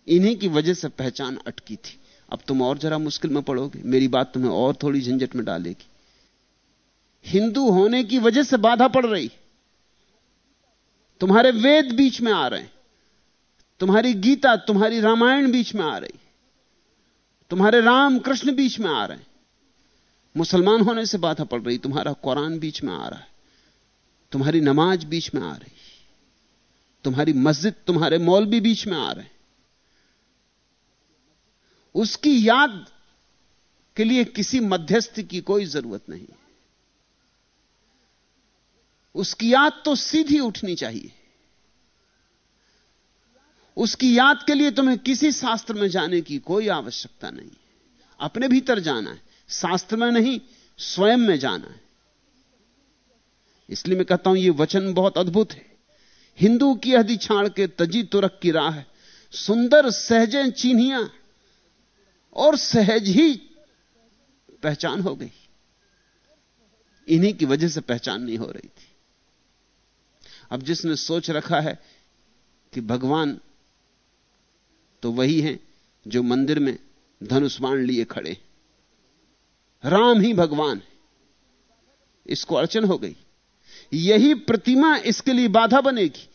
इन्हीं की वजह से पहचान अटकी थी। अब तुम और जरा मुश्किल में पड़ोगे। मेरी बात तुम्हें और थोड़ी झंझट में डालेगी। हिंदू होने की वजह से बाधा पड़ रही। तुम्हारे वेद बीच में आ रहे हैं। तुम्हारी गीता, तुम्हारी रामायण बीच में आ रही। तुम्हारे राम कृष्ण बीच में आ रहे हैं। मुसलमान होने से बाधा पड़ रही। तुम्हारा कुरान बीच में आ रहा है। तुम्हारी नमाज़ बीच में आ रही तुम्हारी मस्जिद, तुम्हारे मॉल भी बीच में आ रहे हैं। उसकी याद के लिए किसी मध्यस्थ की कोई ज़रूरत नहीं उसकी याद तो सीधी उठनी चाहिए। उसकी याद के लिए तुम्हें किसी शास्त्र में जाने की कोई आवश्यकता नहीं अपने भीतर जाना है। शास्त्र में नहीं, स्वयं में जाना है। इसलिए मैं कहता हूँ यह वचन बहुत अद्भुत है। हिंदू की हदी छाड़ के तजी तुरक की राह है। सुंदर सहजे चिन्हिया और सहज ही पहचान हो गई। इन्हीं की वजह से पहचान नहीं हो रही थी। अब जिसने सोच रखा है कि भगवान तो वही है जो मंदिर में धनुष बाण लिए खड़े राम ही भगवान है। इसको अड़चन हो गई। यही प्रतिमा इसके लिए बाधा बनेगी,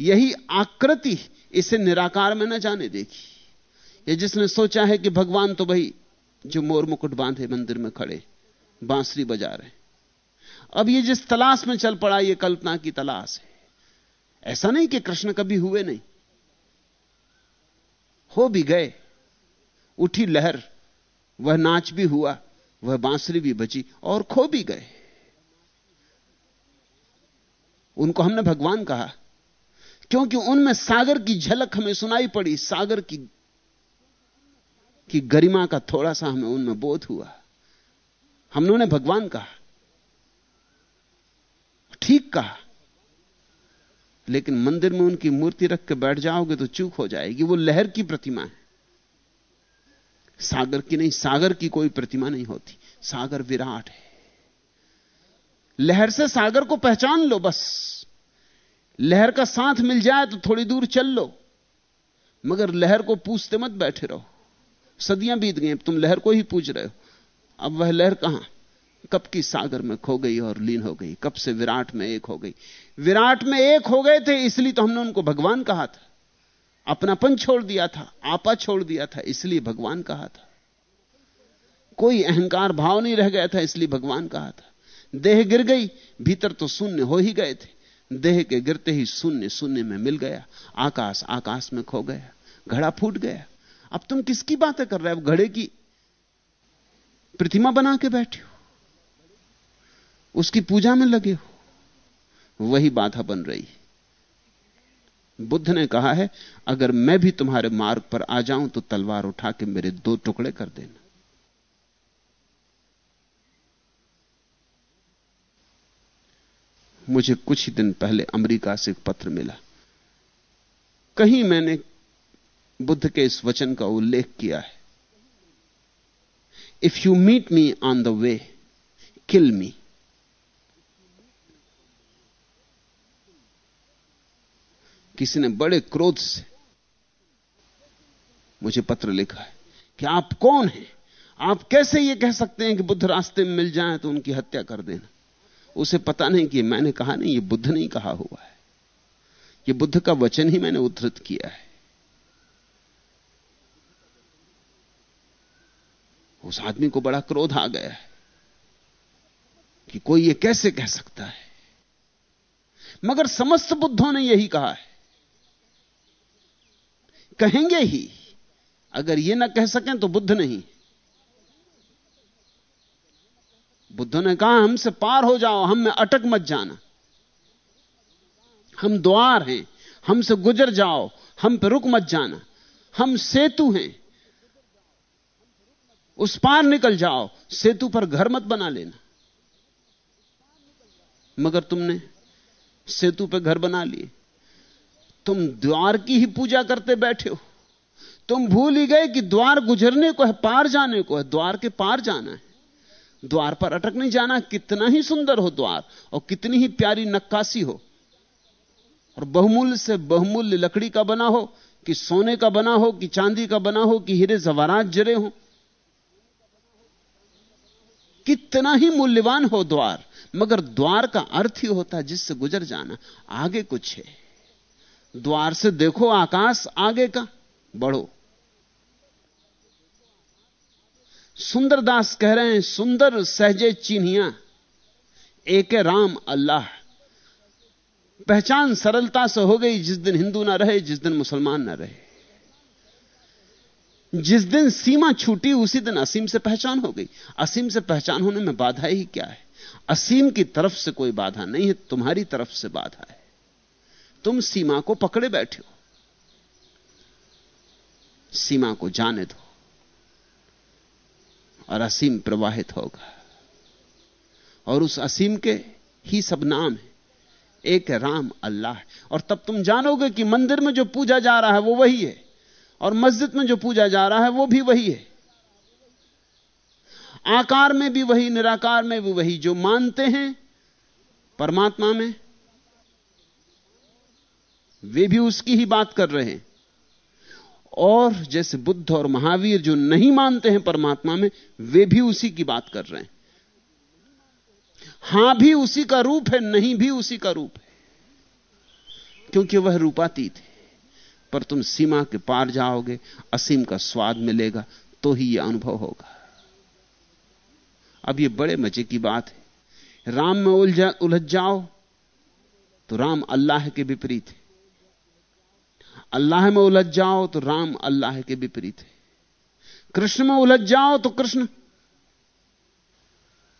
यही आकृति इसे निराकार में न जाने देगी। ये जिसने सोचा है कि भगवान तो भाई जो मोर मुकुट बांधे मंदिर में खड़े, बांसुरी बजा रहे अब ये जिस तलाश में चल पड़ा, ये कल्पना की तलाश है। ऐसा नहीं कि कृष्ण कभी हुए नहीं। हो भी गए, उठी लहर, वह नाच भी हुआ, वह बांसुरी भी बची और खो भी गए। उनको हमने भगवान कहा। क्योंकि उनमें सागर की झलक हमें सुनाई पड़ी, सागर की की गरिमा का थोड़ा सा हमें उनमें बोध हुआ। हमने उन्हें भगवान कहा। ठीक कहा। लेकिन मंदिर में उनकी मूर्ति रख के बैठ जाओगे तो चूक हो जाएगी। वो लहर की प्रतिमा है। सागर की नहीं, सागर की कोई प्रतिमा नहीं होती। सागर विराट है। लहर से सागर को पहचान लो बस। लहर का साथ मिल जाए तो थोड़ी दूर चल लो। मगर लहर को पूछते मत बैठे रहो। सदियाँ बीत गई तुम लहर को ही पूछ रहे हो। अब वह लहर कहाँ? कब की सागर में खो गई और लीन हो गई? कब से विराट में एक हो गई? विराट में एक हो गए थे, इसलिए तो हमने उनको भगवान कहा था। अपनापन छोड़ दिया था, आपा छोड़ दिया था, इसलिए भगवान कहा था। कोई अहंकार भाव नहीं रह गया था, इसलिए भगवान कहा था। देह गिर गई, भीतर तो शून्य हो ही गए थे। देह के गिरते ही शून्य शून्य में मिल गया। आकाश आकाश में खो गया। घड़ा फूट गया। अब तुम किसकी बातें कर रहे हो? घड़े की प्रतिमा बना के बैठे हो। उसकी पूजा में लगे हो। वही बाधा बन रही बुद्ध ने कहा है, अगर मैं भी तुम्हारे मार्ग पर आ जाऊँ तो तलवार उठा के मेरे दो टुकड़े कर देना। मुझे कुछ ही दिन पहले अमेरिका से एक पत्र मिला। कहीं मैंने बुद्ध के इस वचन का उल्लेख किया है। If you meet me on the way kill me किसी ने बड़े क्रोध से मुझे पत्र लिखा है कि आप कौन हैं? आप कैसे यह कह सकते हैं कि बुद्ध रास्ते में मिल जाएँ तो उनकी हत्या कर देना। उसे पता नहीं कि मैंने कहा नहीं, ये बुद्ध नहीं कहा हुआ है। ये बुद्ध का वचन ही मैंने उद्धृत किया है। उस आदमी को बड़ा क्रोध आ गया है कि कोई ये कैसे कह सकता है। मगर समस्त बुद्धों ने यही कहा है। कहेंगे ही, अगर ये ना कह सकें तो बुद्ध नहीं। बुद्ध ने कहा, हमसे पार हो जाओ, हम में अटक मत जाना। हम द्वार हैं, हमसे गुजर जाओ, हम पे रुक मत जाना। हम सेतु हैं, उस पार निकल जाओ, सेतु पर घर मत बना लेना। मगर तुमने सेतु पे घर बना लिए। तुम द्वार की ही पूजा करते बैठे हो। तुम भूल ही गए कि द्वार गुजरने को है, पार जाने को है, द्वार के पार जाना है। द्वार पर अटक नहीं जाना, कितना ही सुंदर हो द्वार, और कितनी ही प्यारी नक्काशी हो। और बहुमूल्य से बहुमूल्य लकड़ी का बना हो, कि सोने का बना हो, कि चांदी का बना हो, कि हीरे जवारात जरे हो। कितना ही मूल्यवान हो द्वार, मगर द्वार का अर्थ ही होता है जिससे गुजर जाना, आगे कुछ है। द्वार से देखो आकाश आगे का, बढ़ो। सुंदरदास कह रहे हैं, सुंदर सहजे चिन्हिया। एक राम अल्लाह। पहचान सरलता से हो गई, जिस दिन हिंदू ना रहे, जिस दिन मुसलमान ना रहे। जिस दिन सीमा छूटी, उसी दिन असीम से पहचान हो गई। असीम से पहचान होने में बाधा ही क्या है? असीम की तरफ़ से कोई बाधा नहीं है, तुम्हारी तरफ़ से बाधा है। तुम सीमा को पकड़े बैठे हो। सीमा को जाने दो। और असीम प्रवाहित होगा। और उस असीम के ही सब नाम है। एक राम अल्लाह और तब तुम जानोगे कि मंदिर में जो पूजा जा रहा है वो वही है। और मस्जिद में जो पूजा जा रहा है वो भी वही है। आकार में भी वही, निराकार में भी वही। जो मानते हैं परमात्मा में, वे भी उसकी ही बात कर रहे हैं। और जैसे बुद्ध और महावीर जो नहीं मानते हैं परमात्मा में, वे भी उसी की बात कर रहे हैं। हाँ भी उसी का रूप है, नहीं भी उसी का रूप है। क्योंकि वह रूपातीत है। पर तुम सीमा के पार जाओगे, असीम का स्वाद मिलेगा तो ही यह अनुभव होगा। अब यह बड़े मज़े की बात है। राम में उलझा, उलझ जाओ तो राम अल्लाह के विपरीत है। अल्लाह में उलझ जाओ तो राम अल्लाह के विपरीत है। कृष्ण में उलझ जाओ तो कृष्ण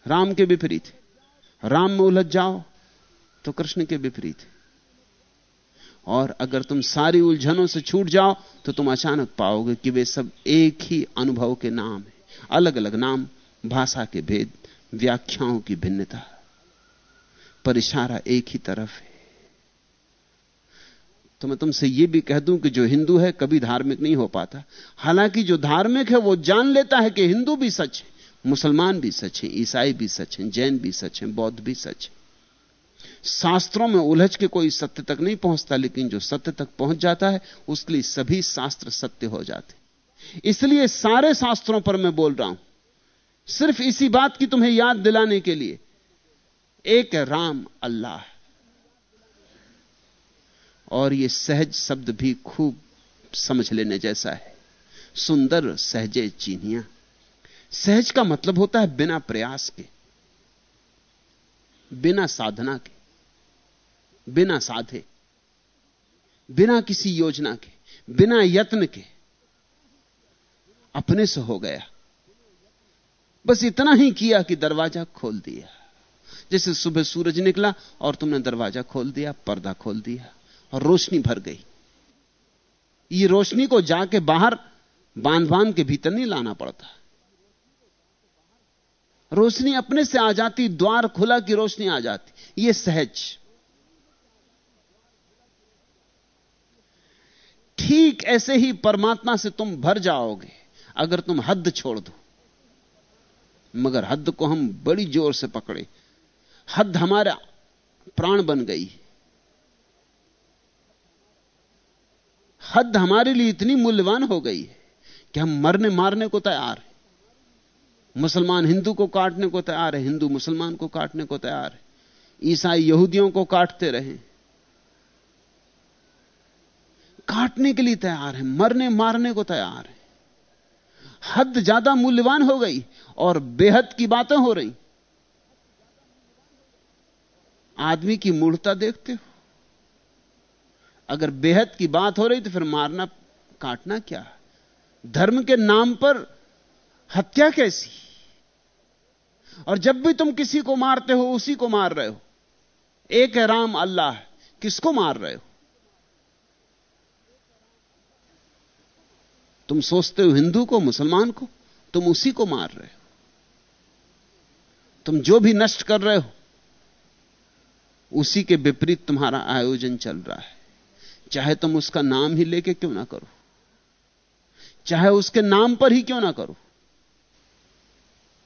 राम के विपरीत है। राम में उलझ जाओ तो कृष्ण के विपरीत है। और अगर तुम सारी उलझनों से छूट जाओ तो तुम अचानक पाओगे कि वे सब एक ही अनुभव के नाम है। अलग अलग नाम, भाषा के भेद, व्याख्याओं की भिन्नता, पर इशारा एक ही तरफ़ है। तो मैं तुमसे यह भी कह दूँ कि जो हिंदू है, कभी धार्मिक नहीं हो पाता। हालाँकि जो धार्मिक है, वो जान लेता है कि हिंदू भी सच है, मुसलमान भी सच है, ईसाई भी सच है, जैन भी सच है, बौद्ध भी सच है। शास्त्रों में उलझ के कोई सत्य तक नहीं पहुँचता, लेकिन जो सत्य तक पहुँच जाता है, उसके लिए सभी शास्त्र सत्य हो जाते इसलिए सारे शास्त्रों पर मैं बोल रहा हूँ, सिर्फ़ इसी बात की तुम्हें याद दिलाने के लिए, एक राम अल्लाह और यह सहज शब्द भी खूब समझ लेने जैसा है। सुंदर, सहजे चीनिया। सहज का मतलब होता है बिना प्रयास के, बिना साधना के, बिना साधे, बिना किसी योजना के, बिना यत्न के अपने से हो गया। बस इतना ही किया कि दरवाज़ा खोल दिया। जैसे सुबह सूरज निकला और तुमने दरवाज़ा खोल दिया, पर्दा खोल दिया। और रोशनी भर गई। ये रोशनी को जाके बाहर बाँध बाँध के भीतर नहीं लाना पड़ता। रोशनी अपने से आ जाती, द्वार खुला की रोशनी आ जाती। ये सहज। ठीक ऐसे ही परमात्मा से तुम भर जाओगे, अगर तुम हद छोड़ दो। मगर हद को हम बड़ी ज़ोर से पकड़े। हद हमारा प्राण बन गई हद हमारे लिए इतनी मूल्यवान हो गई है कि हम मरने मारने को तैयार हैं। मुसलमान हिंदू को काटने को तैयार है, हिंदू मुसलमान को काटने को तैयार है। ईसाई यहूदियों को काटते रहे। काटने के लिए तैयार है, मरने मारने को तैयार है। हद ज़्यादा मूल्यवान हो गई और बेहद की बातें हो रही। आदमी की मूर्ता देखते हो। अगर बेहद की बात हो रही तो फिर मारना, काटना क्या धर्म के नाम पर हत्या कैसी? और जब भी तुम किसी को मारते हो, उसी को मार रहे हो। एक है राम, अल्लाह किसको मार रहे हो? तुम सोचते हो हिंदू को, मुसलमान को? तुम उसी को मार रहे हो। तुम जो भी नष्ट कर रहे हो, उसी के विपरीत तुम्हारा आयोजन चल रहा है। चाहे तुम उसका नाम ही लेके क्यों ना करो? चाहे उसके नाम पर ही क्यों ना करो?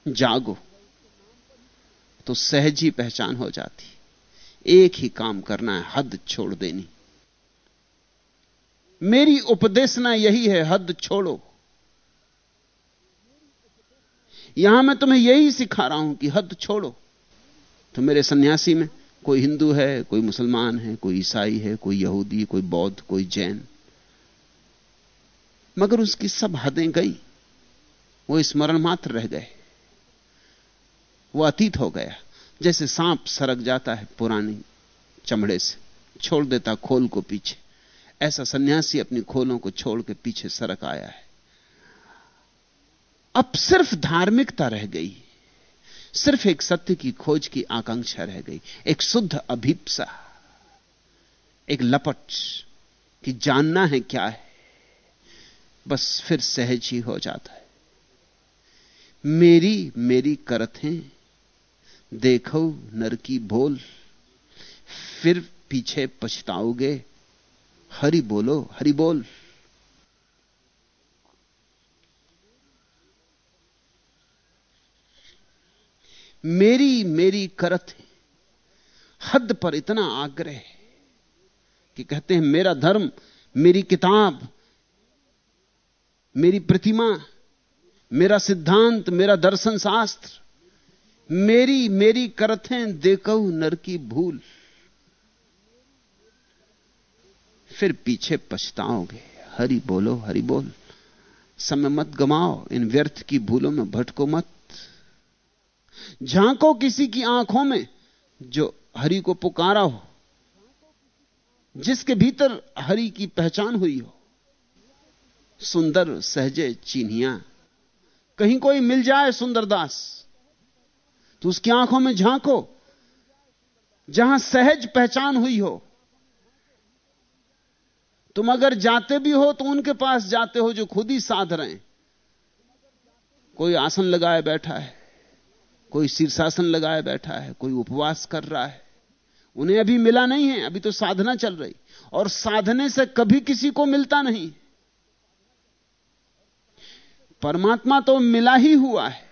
जागो तो सहज ही पहचान हो जाती। एक ही काम करना है, हद छोड़ देनी। मेरी उपदेशना यही है, हद छोड़ो। यहाँ मैं तुम्हें यही सिखा रहा हूँ कि हद छोड़ो। तो मेरे सन्यासी में कोई हिंदू है, कोई मुसलमान है, कोई ईसाई है, कोई यहूदी, कोई बौद्ध, कोई जैन। मगर उसकी सब हदें गई। वो स्मरण मात्र रह गए। वो अतीत हो गया। जैसे सांप सरक जाता है पुरानी चमड़े से, छोड़ देता खोल को पीछे। ऐसा सन्यासी अपनी खोलों को छोड़ के पीछे सरक आया है। अब सिर्फ़ धार्मिकता रह गई। सिर्फ़ एक सत्य की खोज की आकांक्षा रह गई। एक शुद्ध अभिप्सा, एक लपट कि जानना है क्या है, बस फिर सहज ही हो जाता है। मेरी मेरी करत, देखो नर की बोल, फिर पीछे पछताओगे, हरि बोलो, हरि बोल। मेरी मेरी करत है। हद पर इतना आग्रह है कि कहते हैं, मेरा धर्म, मेरी किताब, मेरी प्रतिमा, मेरा सिद्धांत, मेरा दर्शन शास्त्र, मेरी मेरी करतें देखो नर की भूल। फिर पीछे पछताओगे, हरि बोलो, हरि बोल। समय मत गमाओ, इन व्यर्थ की भूलों में भटको मत। झांको किसी की आँखों में जो हरि को पुकारा हो, जिसके भीतर हरि की पहचान हुई हो। सुंदर सहजे चिन्हिया कहीं कोई मिल जाए सुंदरदास तो उसकी आँखों में झांको, जहाँ सहज पहचान हुई हो। तुम अगर जाते भी हो तो उनके पास जाते हो जो खुद ही साध रहे हैं। कोई आसन लगाए बैठा है कोई शीर्षासन लगाए बैठा है, कोई उपवास कर रहा है। उन्हें अभी मिला नहीं है, अभी तो साधना चल रही। और साधने से कभी किसी को मिलता नहीं। परमात्मा तो मिला ही हुआ है।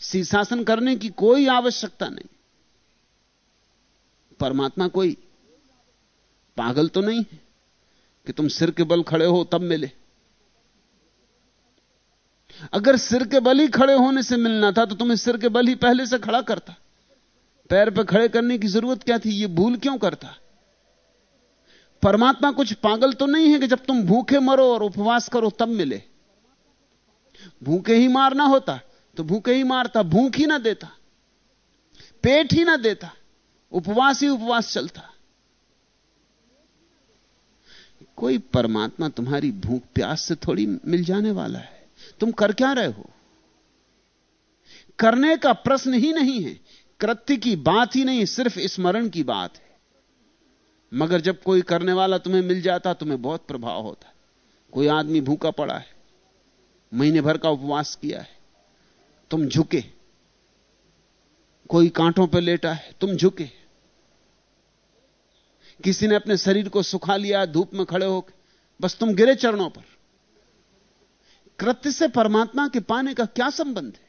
शीर्षासन करने की कोई आवश्यकता नहीं। परमात्मा कोई पागल तो नहीं है कि तुम सिर के बल खड़े हो तब मिले। अगर सिर के बल ही खड़े होने से मिलना था तो तुम्हें सिर के बल ही पहले से खड़ा करता। पैर पे खड़े करने की ज़रूरत क्या थी? ये भूल क्यों करता? परमात्मा कुछ पागल तो नहीं है कि जब तुम भूखे मरो और उपवास करो, तब मिले। भूखे ही मारना होता तो भूखे ही मारता, भूख ही ना देता, पेट ही ना देता, उपवास ही उपवास चलता। कोई परमात्मा तुम्हारी भूख प्यास से थोड़ी मिल जाने वाला है? तुम कर क्या रहे हो? करने का प्रश्न ही नहीं है। कृत्य की बात ही नहीं, सिर्फ़ स्मरण की बात है। मगर जब कोई करने वाला तुम्हें मिल जाता, तुम्हें बहुत प्रभाव होता कोई आदमी भूखा पड़ा है, महीने भर का उपवास किया है, तुम झुके। कोई कांटों पर लेटा है, तुम झुके। किसी ने अपने शरीर को सुखा लिया, धूप में खड़े होकर बस तुम गिरे चरणों पर। कृत्य से परमात्मा के पाने का क्या संबंध है?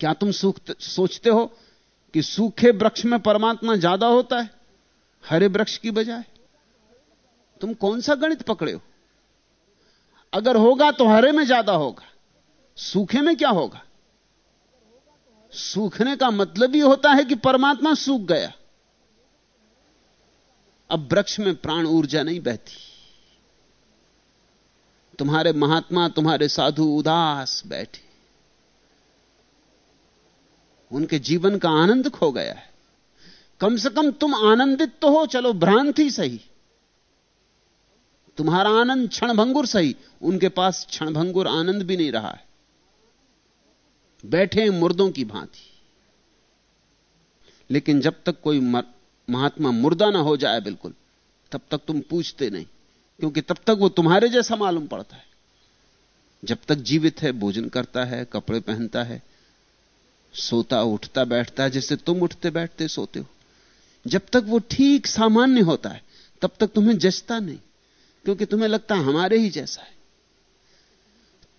क्या तुम सोचते हो कि सूखे वृक्ष में परमात्मा ज़्यादा होता है, हरे वृक्ष की बजाय? तुम कौन सा गणित पकड़े हो? अगर होगा तो हरे में ज़्यादा होगा, सूखे में क्या होगा? सूखने का मतलब ही होता है कि परमात्मा सूख गया। अब वृक्ष में प्राण ऊर्जा नहीं बहती। तुम्हारे महात्मा, तुम्हारे साधु उदास बैठे। उनके जीवन का आनंद खो गया है। कम से कम तुम आनंदित तो हो, चलो भ्रांति सही। तुम्हारा आनंद क्षणभंगुर सही, उनके पास क्षणभंगुर आनंद भी नहीं रहा है। बैठे मुर्दों की भांति। लेकिन जब तक कोई महात्मा मुर्दा ना हो जाए बिल्कुल, तब तक तुम पूछते नहीं। क्योंकि तब तक वो तुम्हारे जैसा मालूम पड़ता है। जब तक जीवित है, भोजन करता है, कपड़े पहनता है, सोता, उठता, बैठता है, जैसे तुम उठते, बैठते, सोते हो। जब तक वो ठीक सामान्य होता है, तब तक तुम्हें जचता नहीं, क्योंकि तुम्हें लगता हमारे ही जैसा है।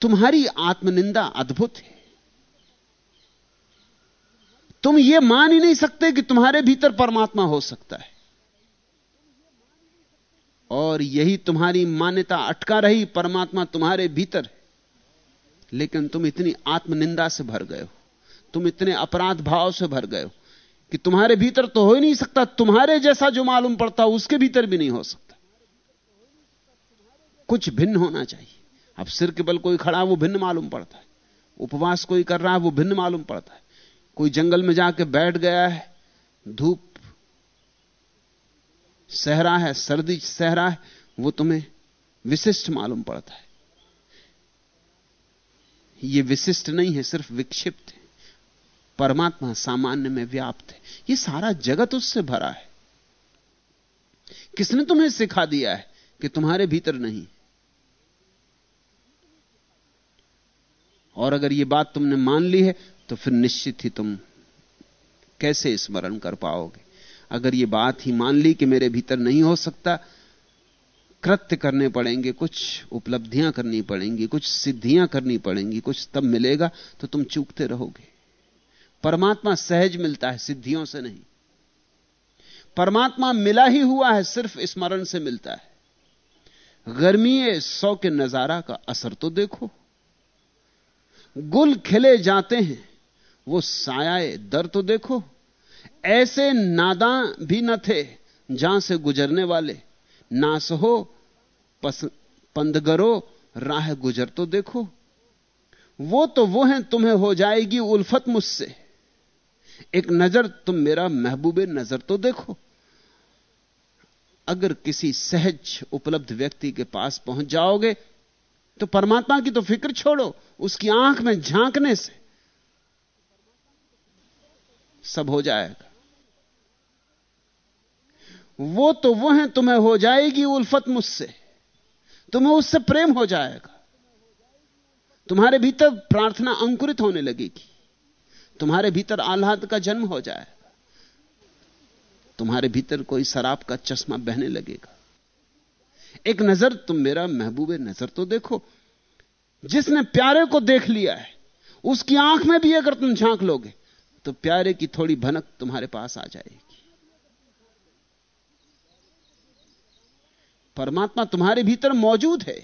तुम्हारी आत्मनिंदा अद्भुत है। तुम यह मान ही नहीं सकते कि तुम्हारे भीतर परमात्मा हो सकता है। और यही तुम्हारी मान्यता अटका रही, परमात्मा तुम्हारे भीतर लेकिन तुम इतनी आत्मनिंदा से भर गए हो, तुम इतने अपराध भाव से भर गए हो कि तुम्हारे भीतर तो हो ही नहीं सकता, तुम्हारे जैसा जो मालूम पड़ता उसके भीतर भी नहीं हो सकता। कुछ भिन्न होना चाहिए। अब सिर के बल कोई खड़ा वो भिन्न मालूम पड़ता है। उपवास कोई कर रहा है, वो भिन्न मालूम पड़ता है। कोई जंगल में जाके बैठ गया है, धूप सहरा है, सर्दी सहरा है, वो तुम्हें विशिष्ट मालूम पड़ता है। ये विशिष्ट नहीं है, सिर्फ़ विक्षिप्त है। परमात्मा सामान्य में व्याप्त है। ये सारा जगत उससे भरा है। किसने तुम्हें सिखा दिया है कि तुम्हारे भीतर नहीं? और अगर ये बात तुमने मान ली है तो फिर निश्चित ही तुम कैसे स्मरण कर पाओगे? अगर ये बात ही मान ली कि मेरे भीतर नहीं हो सकता, कृत्य करने पड़ेंगे, कुछ उपलब्धियाँ करनी पड़ेंगी, कुछ सिद्धियाँ करनी पड़ेंगी, कुछ तब मिलेगा तो तुम चूकते रहोगे। परमात्मा सहज मिलता है सिद्धियों से नहीं। परमात्मा मिला ही हुआ है सिर्फ़ स्मरण से मिलता है। गर्मी सौ के नज़ारा का असर तो देखो। गुल खिले जाते हैं, वो सायाए दर तो देखो। ऐसे नादा भी न थे जहाँ से गुजरने वाले। नास हो पंदगरो, राह गुजर तो देखो। वो तो वो है, तुम्हें हो जाएगी उल्फत मुझसे। एक नज़र तुम मेरा महबूबे नज़र तो देखो। अगर किसी सहज, उपलब्ध व्यक्ति के पास पहुँच जाओगे तो परमात्मा की तो फ़िक्र छोड़ो, उसकी आँख में झांकने से। सब हो जाएगा। वो तो वो है, तुम्हें हो जाएगी उल्फत मुझसे। तुम्हें उससे प्रेम हो जाएगा। तुम्हारे भीतर प्रार्थना अंकुरित होने लगेगी। तुम्हारे भीतर आह्लाद का जन्म हो जाएगा। तुम्हारे भीतर कोई शराब का चश्मा बहने लगेगा। एक नज़र तुम मेरा महबूबे नज़र तो देखो। जिसने प्यारे को देख लिया है, उसकी आँख में भी अगर तुम झाँक लोगे तो प्यारे की थोड़ी भनक तुम्हारे पास आ जाएगी। परमात्मा तुम्हारे भीतर मौजूद है।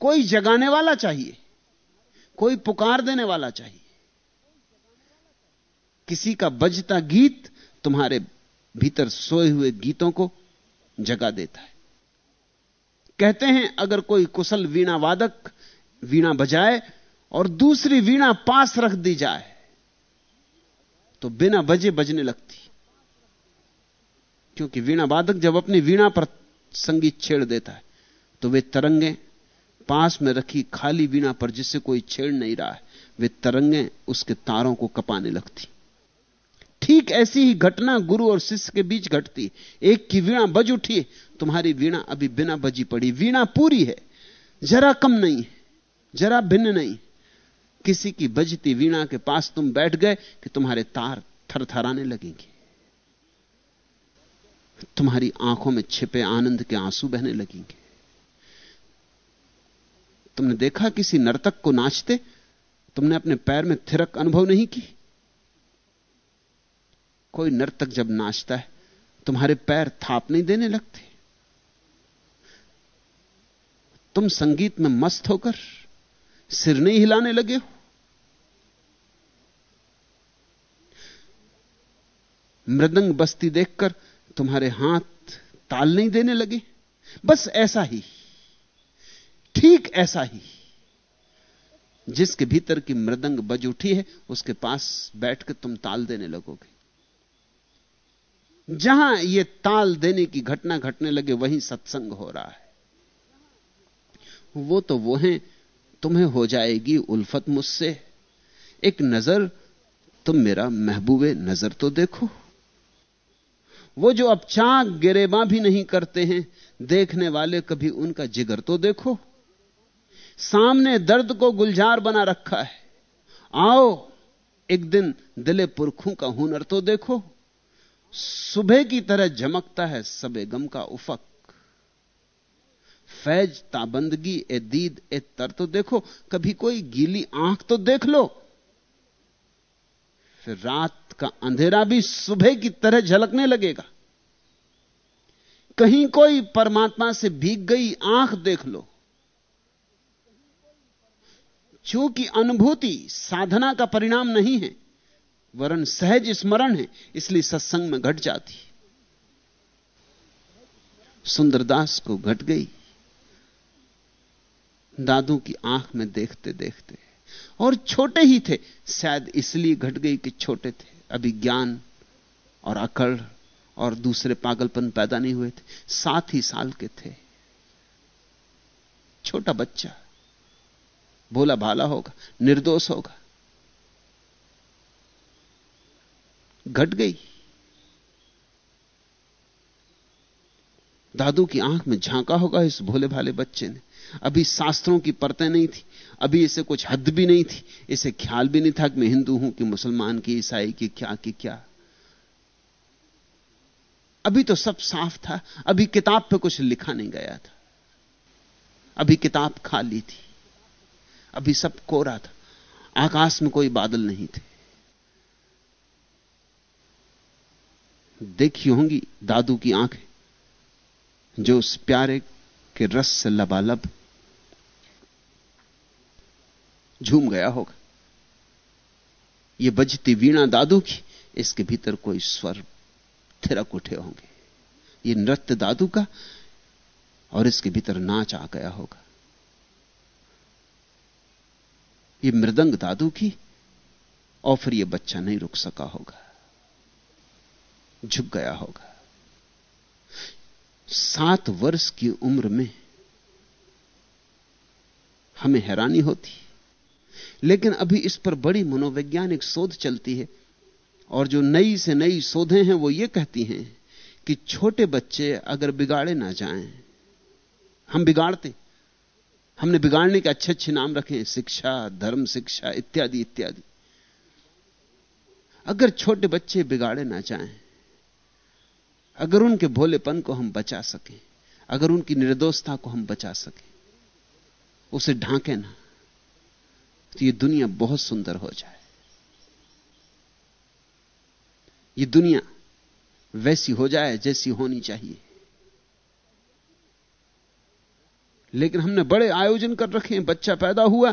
कोई जगाने वाला चाहिए, कोई पुकार देने वाला चाहिए। किसी का बजता गीत तुम्हारे भीतर सोए हुए गीतों को जगा देता है। कहते हैं, अगर कोई कुशल वीणा वादक वीणा बजाए और दूसरी वीणा पास रख दी जाए तो बिना बजे बजने लगती। क्योंकि वीणा वादक जब अपनी वीणा पर संगीत छेड़ देता है तो वे तरंगे पास में रखी खाली वीणा पर जिससे कोई छेड़ नहीं रहा है, वे तरंगे उसके तारों को कपाने लगती। ठीक ऐसी ही घटना गुरु और शिष्य के बीच घटती। एक की वीणा बज उठी, तुम्हारी वीणा अभी बिना बजी पड़ी। वीणा पूरी है, जरा कम नहीं है, जरा भिन्न नहीं। किसी की बजती वीणा के पास तुम बैठ गए कि तुम्हारे तार थरथराने लगेंगे। तुम्हारी आँखों में छिपे आनंद के आँसू बहने लगेंगे। तुमने देखा किसी नर्तक को नाचते? तुमने अपने पैर में थिरक अनुभव नहीं की? कोई नर्तक जब नाचता है, तुम्हारे पैर थाप नहीं देने लगते। तुम संगीत में मस्त होकर सिर नहीं हिलाने लगे हो? मृदंग बस्ती देखकर तुम्हारे हाथ ताल नहीं देने लगे। बस ऐसा ही, ठीक ऐसा ही, जिसके भीतर की मृदंग बज उठी है, उसके पास बैठकर तुम ताल देने लगोगे। जहाँ यह ताल देने की घटना घटने लगे, वहीं सत्संग हो रहा है। वो तो वो हैं तुम्हें हो जाएगी उल्फत मुझसे। एक नज़र, तुम मेरा महबूबे नज़र तो देखो। वो जो अब चाक गिरेबा भी नहीं करते हैं, देखने वाले कभी उनका जिगर तो देखो। सामने दर्द को गुलजार बना रखा है। आओ, एक दिन दिले पुरखों का हुनर तो देखो। सुबह की तरह झमकता है सबे गम का उफक। फैज, ताबंदगी, ए दीद, ए तर तो देखो, कभी कोई गीली आँख तो देख लो। फिर रात का अंधेरा भी सुबह की तरह झलकने लगेगा। कहीं कोई परमात्मा से भीग गई आँख देख लो। चूँकि अनुभूति साधना का परिणाम नहीं है, वरन सहज स्मरण है, इसलिए सत्संग में घट जाती। सुंदरदास को घट गई। दादू की आँख में देखते देखते। और छोटे ही थे। शायद इसलिए घट गई कि छोटे थे। अभी ज्ञान और अकड़ और दूसरे पागलपन पैदा नहीं हुए थे। सात ही साल के थे। छोटा बच्चा। भोला भाला होगा। निर्दोष होगा। घट गई। दादू की आँख में झांका होगा इस भोले भाले बच्चे ने। अभी शास्त्रों की परतें नहीं थी, अभी इसे कुछ हद भी नहीं थी, इसे ख्याल भी नहीं था कि मैं हिंदू हूँ, कि मुसलमान, की ईसाई, की क्या की क्या। अभी तो सब साफ़ था, अभी किताब पे कुछ लिखा नहीं गया था। अभी किताब खाली थी, अभी सब कोरा था, आकाश में कोई बादल नहीं थे। देखी होंगी दादू की आँखें, जो उस प्यारे के रस से लबालब झूम गया होगा। यह बजती वीणा दादू की, इसके भीतर कोई स्वर थिरक उठे होंगे। ये नृत्य दादू का, और इसके भीतर नाच आ गया होगा। ये मृदंग दादू की, और फिर यह बच्चा नहीं रुक सका होगा। झुक गया होगा। सात वर्ष की उम्र में हमें हैरानी होती। लेकिन अभी इस पर बड़ी मनोवैज्ञानिक शोध चलती है और जो नई से नई शोधें हैं, वो ये कहती हैं कि छोटे बच्चे अगर बिगाड़े ना जाएँ, हम बिगाड़ते। हमने बिगाड़ने के अच्छे अच्छे नाम रखे हैं, शिक्षा, धर्म शिक्षा, इत्यादि इत्यादि। अगर छोटे बच्चे बिगाड़े ना जाएँ, अगर उनके भोलेपन को हम बचा सकें, अगर उनकी निर्दोषता को हम बचा सकें, उसे ढांके ना। तो ये दुनिया बहुत सुंदर हो जाए। ये दुनिया वैसी हो जाए जैसी होनी चाहिए। लेकिन हमने बड़े आयोजन कर रखे हैं। बच्चा पैदा हुआ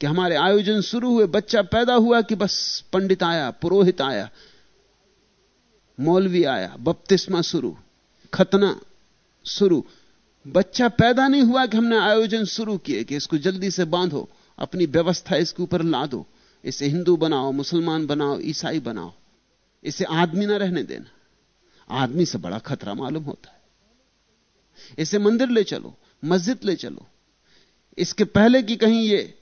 कि हमारे आयोजन शुरू हुए। बच्चा पैदा हुआ कि बस पंडित आया, पुरोहित आया, मौलवी आया, बपतिस्मा शुरू, खतना शुरू। बच्चा पैदा नहीं हुआ कि हमने आयोजन शुरू किए कि इसको जल्दी से बांधो। अपनी व्यवस्था इसके ऊपर ला दो। इसे हिंदू बनाओ, मुसलमान बनाओ, ईसाई बनाओ। इसे आदमी ना रहने देना। आदमी से बड़ा खतरा मालूम होता है। इसे मंदिर ले चलो, मस्जिद ले चलो। इसके पहले कि कहीं ये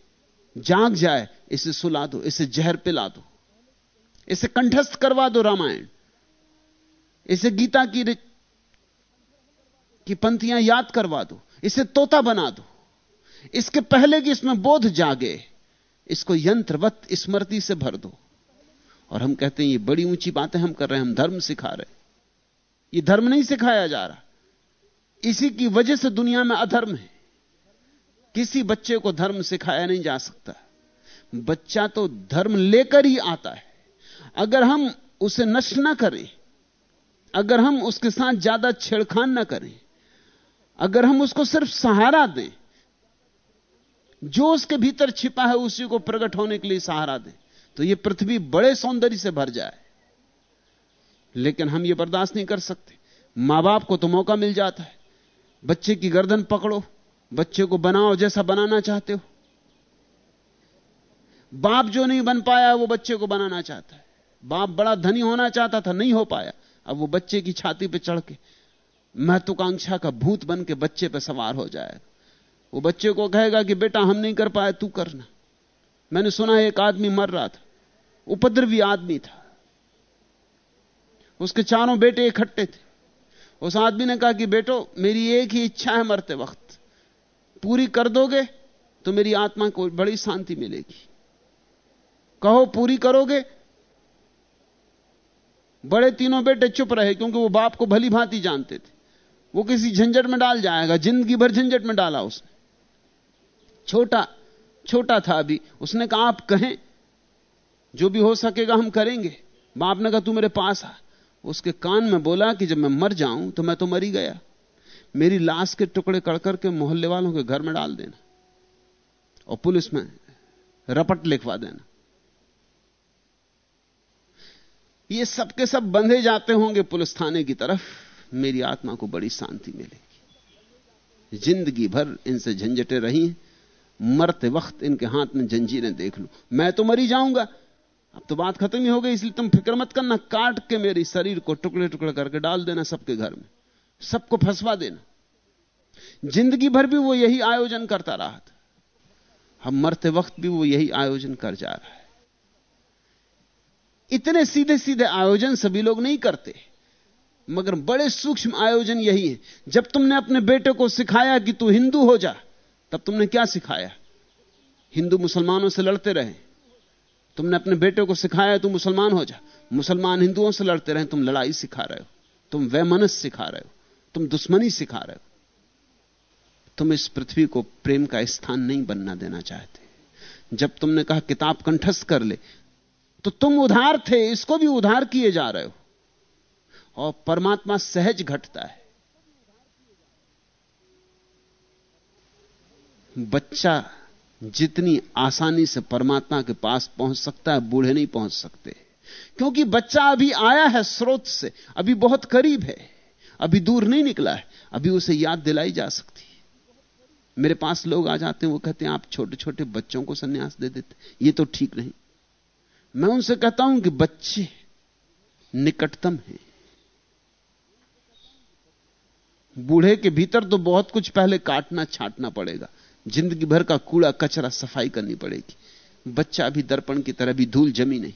जाग जाए, इसे सुला दो, इसे जहर पिला दो। इसे कंठस्थ करवा दो रामायण। इसे गीता की की पंक्तियाँ याद करवा दो। इसे तोता बना दो। इसके पहले कि इसमें बोध जागे, इसको यंत्रवत स्मृति से भर दो। और हम कहते हैं, ये बड़ी ऊँची बातें हम कर रहे हैं, हम धर्म सिखा रहे ये धर्म नहीं सिखाया जा रहा। इसी की वजह से दुनिया में अधर्म है। किसी बच्चे को धर्म सिखाया नहीं जा सकता। बच्चा तो धर्म लेकर ही आता है। अगर हम उसे नष्ट ना करें, अगर हम उसके साथ ज़्यादा छेड़खान ना करें, अगर हम उसको सिर्फ़ सहारा दें जो उसके भीतर छिपा है, उसी को प्रकट होने के लिए सहारा दें। तो यह पृथ्वी बड़े सौंदर्य से भर जाए। लेकिन हम यह बर्दाश्त नहीं कर सकते। माँ बाप को तो मौका मिल जाता है। बच्चे की गर्दन पकड़ो, बच्चे को बनाओ जैसा बनाना चाहते हो। बाप जो नहीं बन पाया, वो बच्चे को बनाना चाहता है। बाप बड़ा धनी होना चाहता था, नहीं हो पाया। अब वो बच्चे की छाती पर चढ़ के महत्वाकांक्षा का भूत बन के बच्चे पर सवार हो जाएगा। वो बच्चे को कहेगा कि बेटा हम नहीं कर पाए, तू करना। मैंने सुना एक आदमी मर रहा था। उपद्रवी आदमी था। उसके चारों बेटे इकट्ठे थे। उस आदमी ने कहा कि बेटो, मेरी एक ही इच्छा है मरते वक्त। पूरी कर दोगे तो मेरी आत्मा को बड़ी शांति मिलेगी। कहो, पूरी करोगे? बड़े तीनों बेटे चुप रहे, क्योंकि वो बाप को भली भांति जानते थे। वो किसी झंझट में डाल जाएगा। ज़िंदगी भर झंझट में डाला उसने। छोटा छोटा था अभी। उसने कहा, आप कहें, जो भी हो सकेगा हम करेंगे। बाप ने कहा, तू मेरे पास आ। उसके कान में बोला कि जब मैं मर जाऊँ तो मैं तो मरी गया। मेरी लाश के टुकड़े कड़कर के मोहल्ले वालों के घर में डाल देना। और पुलिस में रपट लिखवा देना। ये सबके सब बंधे जाते होंगे पुलिस थाने की तरफ़। मेरी आत्मा को बड़ी शांति मिलेगी। ज़िंदगी भर इनसे झंझटें रही मरते वक्त इनके हाथ में जंजीरें देख लूँ। मैं तो मरी जाऊँगा। अब तो बात खत्म ही हो गई, इसलिए तुम फ़िक्र मत करना। काट के मेरे शरीर को टुकड़े टुकड़े करके डाल देना सबके घर में। सबको फंसवा देना। ज़िंदगी भर भी वो यही आयोजन करता रहा था। हम मरते वक्त भी वो यही आयोजन कर जा रहा है। इतने सीधे सीधे आयोजन सभी लोग नहीं करते। मगर बड़े सूक्ष्म आयोजन यही है। जब तुमने अपने बेटे को सिखाया कि तू हिंदू हो जा तब तुमने क्या सिखाया? हिंदू मुसलमानों से लड़ते रहे। तुमने अपने बेटे को सिखाया तू मुसलमान हो जा। मुसलमान हिंदुओं से लड़ते रहे, तुम लड़ाई सिखा रहे हो। तुम वैमनस सिखा रहे हो। तुम दुश्मनी सिखा रहे हो। तुम इस पृथ्वी को प्रेम का स्थान नहीं बनना देना चाहते। जब तुमने कहा, किताब कंठस्थ कर ले तो तुम उधार थे, इसको भी उधार किए जा रहे हो। और परमात्मा सहज घटता है। बच्चा जितनी आसानी से परमात्मा के पास पहुँच सकता है, बूढ़े नहीं पहुँच सकते। क्योंकि बच्चा अभी आया है स्रोत से, अभी बहुत करीब है, अभी दूर नहीं निकला है, अभी उसे याद दिलाई जा सकती है। मेरे पास लोग आ जाते हैं, वो कहते हैं, आप छोटे छोटे बच्चों को सन्यास दे देते ये तो ठीक नहीं। मैं उनसे कहता हूँ कि बच्चे निकटतम हैं। बूढ़े के भीतर तो बहुत कुछ पहले काटना छाटना पड़ेगा। ज़िंदगी भर का कूड़ा कचरा सफ़ाई करनी पड़ेगी। बच्चा भी दर्पण की तरह भी धूल जमी नहीं।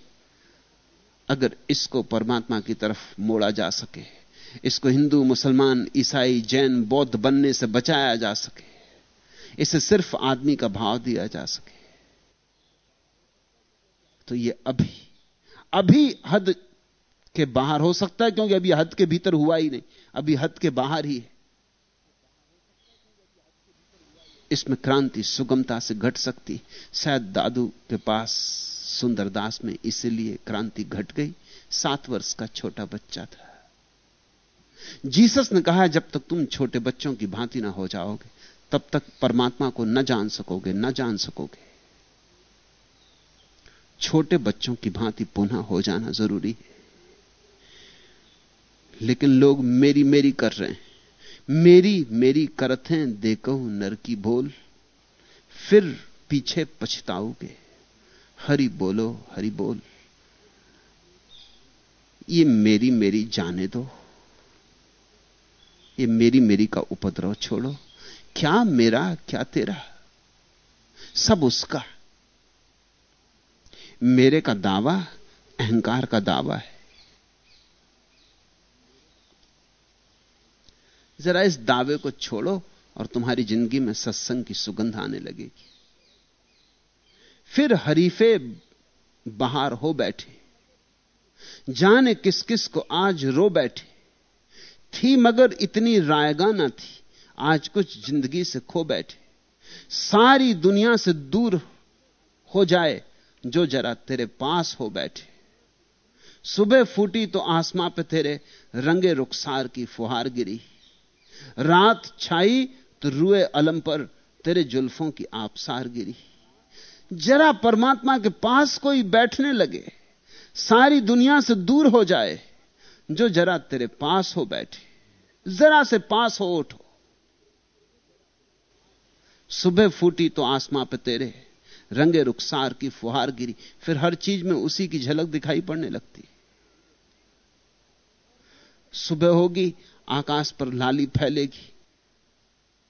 अगर इसको परमात्मा की तरफ़ मोड़ा जा सके, इसको हिंदू, मुसलमान, ईसाई, जैन, बौद्ध बनने से बचाया जा सके, इसे सिर्फ़ आदमी का भाव दिया जा सके तो ये अभी अभी हद के बाहर हो सकता है, क्योंकि अभी हद के भीतर हुआ ही नहीं। अभी हद के बाहर ही है। इसमें क्रांति सुगमता से घट सकती। शायद दादू के पास सुंदरदास में इसीलिए क्रांति घट गई। सात वर्ष का छोटा बच्चा था। जीसस ने कहा, जब तक तुम छोटे बच्चों की भांति ना हो जाओगे, तब तक परमात्मा को न जान सकोगे, न जान सकोगे। छोटे बच्चों की भांति पुनः हो जाना ज़रूरी है। लेकिन लोग मेरी मेरी कर रहे हैं। मेरी मेरी करत हैं देखो नर की बोल, फिर पीछे पछताओगे हरि बोलो, हरि बोल। ये मेरी मेरी जाने दो। ये मेरी मेरी का उपद्रव छोड़ो। क्या मेरा, क्या तेरा? सब उसका। मेरे का दावा, अहंकार का दावा है। जरा इस दावे को छोड़ो और तुम्हारी ज़िंदगी में सत्संग की सुगंध आने लगेगी। फिर हरीफे बाहर हो बैठे। जाने किस किस को आज रो बैठे। थी मगर इतनी रायगा ना थी, आज कुछ ज़िंदगी से खो बैठे। सारी दुनिया से दूर हो जाए जो जरा तेरे पास हो बैठे। सुबह फूटी तो आसमां पे तेरे रंगे रुखसार की फुहार गिरी। रात छाई तो रुए अलम पर तेरे जुल्फों की आपसार गिरी। जरा परमात्मा के पास कोई बैठने लगे, सारी दुनिया से दूर हो जाए, जो जरा तेरे पास हो बैठे, जरा से पास हो उठो। सुबह फूटी तो आसमां पे तेरे रंगे रुखसार की फुहार गिरी, फिर हर चीज़ में उसी की झलक दिखाई पड़ने लगती। सुबह होगी आकाश पर लाली फैलेगी।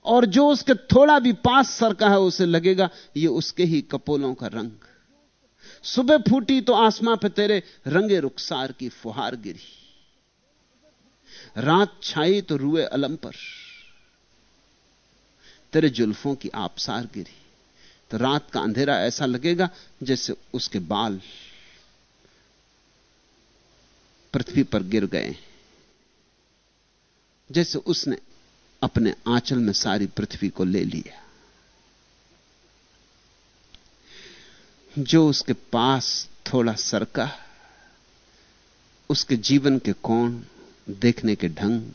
और जो उसके थोड़ा भी पास सरका है, उसे लगेगा, ये उसके ही कपोलों का रंग। सुबह फूटी तो आसमां पे तेरे रंगे रुखसार की फुहार गिरी। रात छाई तो रुए अलम पर। तेरे जुल्फों की आपसार गिरी। तो रात का अंधेरा ऐसा लगेगा, जैसे उसके बाल पृथ्वी पर गिर गए जैसे उसने अपने आंचल में सारी पृथ्वी को ले लिया। जो उसके पास थोड़ा सरका, उसके जीवन के कोण देखने के ढंग,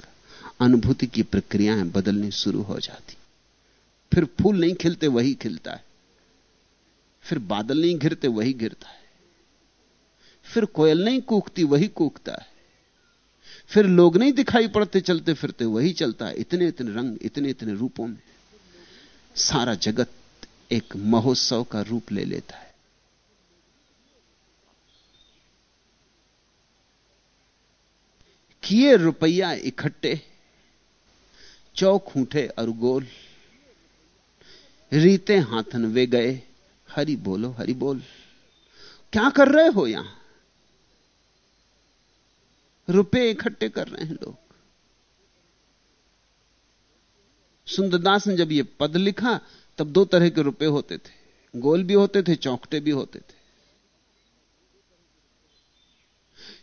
अनुभूति की प्रक्रियाएँ बदलनी शुरू हो जाती। फिर फूल नहीं खिलते, वही खिलता है। फिर बादल नहीं घिरते, वही गिरता है। फिर कोयल नहीं कूकती, वही कूकता है। फिर लोग नहीं दिखाई पड़ते चलते फिरते, वही चलता है। इतने इतने रंग, इतने इतने रूपों में। सारा जगत एक महोत्सव का रूप ले लेता है। किए रुपया इकट्ठे, चौक ऊंठे और गोल। रीते हाथन वे गए, हरि बोलो, हरि बोल। क्या कर रहे हो यहाँ? रुपए इकट्ठे कर रहे हैं लोग। सुंदरदास ने जब यह पद लिखा, तब दो तरह के रुपए होते थे। गोल भी होते थे, चौकटे भी होते थे।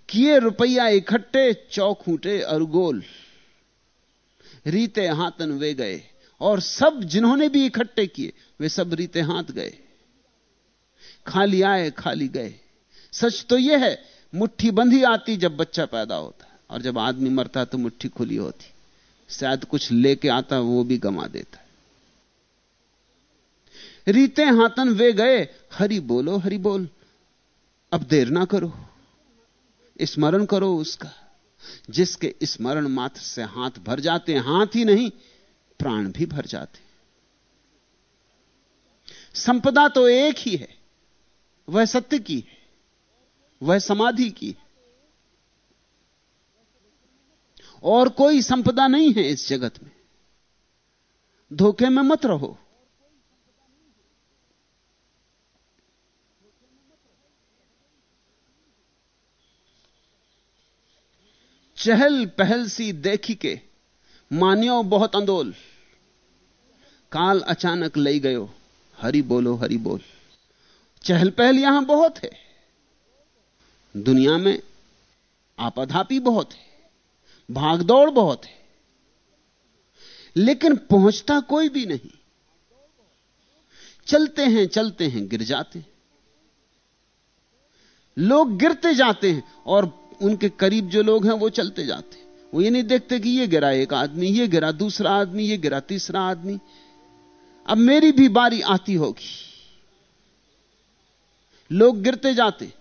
किए रुपया इकट्ठे, चौक ऊंटे और गोल रीते हाथन वे गए, और सब जिन्होंने भी इकट्ठे किए, वे सब रीते हाथ गए। खाली आए, खाली गए। सच तो यह है मुट्ठी बंधी आती जब बच्चा पैदा होता है। और जब आदमी मरता तो मुट्ठी खुली होती। शायद कुछ लेके आता, वो भी गमा देता है। रीते हाथन वे गए, हरि बोलो, हरि बोल। अब देर ना करो। स्मरण करो उसका। जिसके स्मरण मात्र से हाथ भर जाते, हाथ ही नहीं, प्राण भी भर जाते। संपदा तो एक ही है, वह सत्य की है। वह समाधि की। और कोई संपदा नहीं है इस जगत में। धोखे में मत रहो। चहल पहल सी देखी के मान्यो बहुत अंदोल। काल अचानक ले गयो, हरि बोलो, हरि बोल। चहल पहल यहाँ बहुत है। दुनिया में आपाधापी बहुत है, भागदौड़ बहुत है, लेकिन पहुँचता कोई भी नहीं। चलते हैं चलते हैं, गिर जाते हैं। लोग गिरते जाते हैं और उनके करीब जो लोग हैं वो चलते जाते हैं। वो ये नहीं देखते कि ये गिरा एक आदमी, ये गिरा दूसरा आदमी, ये गिरा तीसरा आदमी। अब मेरी भी बारी आती होगी। लोग गिरते जाते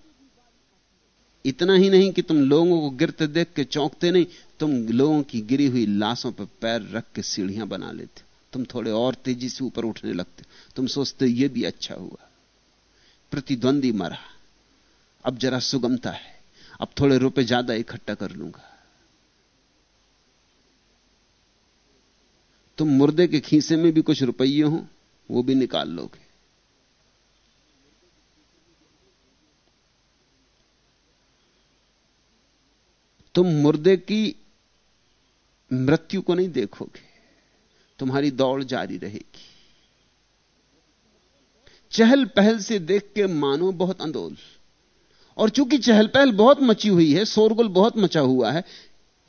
इतना ही नहीं कि तुम लोगों को गिरते देख के चौंकते नहीं, तुम लोगों की गिरी हुई लाशों पर पैर रख के सीढ़ियाँ बना लेते। तुम थोड़े और तेज़ी से ऊपर उठने लगते। तुम सोचते यह भी अच्छा हुआ। प्रतिद्वंदी मरा। अब जरा सुगमता है। अब थोड़े रुपए ज़्यादा इकट्ठा कर लूँगा। तुम मुर्दे के खीसे में भी कुछ रुपये हो, वो भी निकाल लोगे। तुम मुर्दे की मृत्यु को नहीं देखोगे, तुम्हारी दौड़ जारी रहेगी। चहल पहल से देख के मानो बहुत अंदोल। और चूँकि चहल पहल बहुत मची हुई है, शोरगुल बहुत मचा हुआ है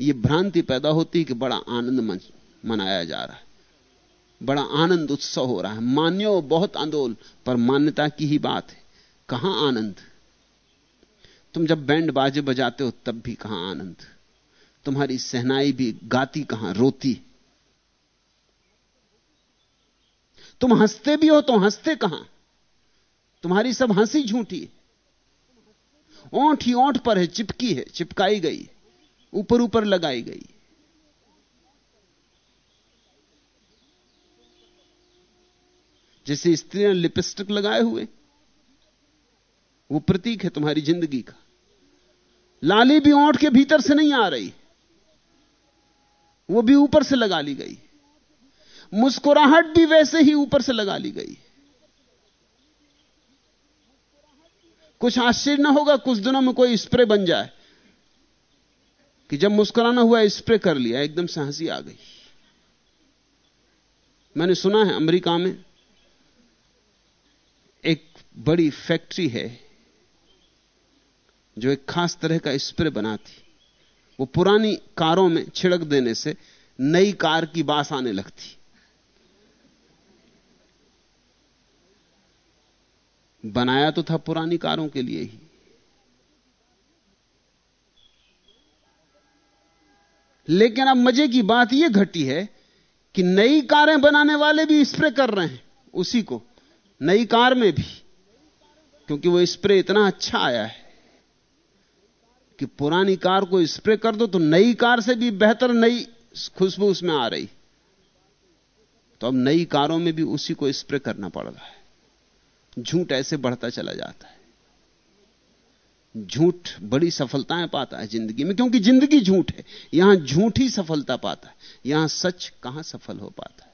यह भ्रांति पैदा होती है कि बड़ा आनंद मनाया जा रहा है। बड़ा आनंद उत्सव हो रहा है। मान्यो बहुत आंदोल पर मान्यता की ही बात है। कहाँ आनंद? तुम जब बैंड बाजे बजाते हो, तब भी कहाँ आनंद? तुम्हारी सहनाई भी गाती कहाँ? रोती। तुम हँसते भी हो तो हँसते कहाँ? तुम्हारी सब हँसी झूठी। ओंठ ही ओंठ पर है, चिपकी है, चिपकाई गई। ऊपर ऊपर लगाई गई। जैसे स्त्रियाँ लिपस्टिक लगाए हुए वो प्रतीक है तुम्हारी ज़िंदगी का। लाली भी ओंठ के भीतर से नहीं आ रही। वो भी ऊपर से लगा ली गई। मुस्कुराहट भी वैसे ही ऊपर से लगा ली गई। कुछ आश्चर्य ना होगा, कुछ दिनों में कोई स्प्रे बन जाए। कि जब मुस्कुराना हुआ, स्प्रे कर लिया, एकदम से हँसी आ गई। मैंने सुना है, अमेरिका में एक बड़ी फैक्ट्री है। जो एक खास तरह का स्प्रे बनाती वो पुरानी कारों में छिड़क देने से नई कार की बास आने लगती। बनाया तो था पुरानी कारों के लिए ही। लेकिन अब मज़े की बात यह घटी है कि नई कारें बनाने वाले भी स्प्रे कर रहे हैं, उसी को नई कार में भी, क्योंकि वो स्प्रे इतना अच्छा आया है। कि पुरानी कार को स्प्रे कर दो तो नई कार से भी बेहतर नई खुशबू उसमें आ रही। तो अब नई कारों में भी उसी को स्प्रे करना पड़ रहा है। झूठ ऐसे बढ़ता चला जाता है। झूठ बड़ी सफलताएँ पाता है ज़िंदगी में, क्योंकि ज़िंदगी झूठ है। यहाँ झूठ ही सफलता पाता है। यहाँ सच कहाँ सफल हो पाता है?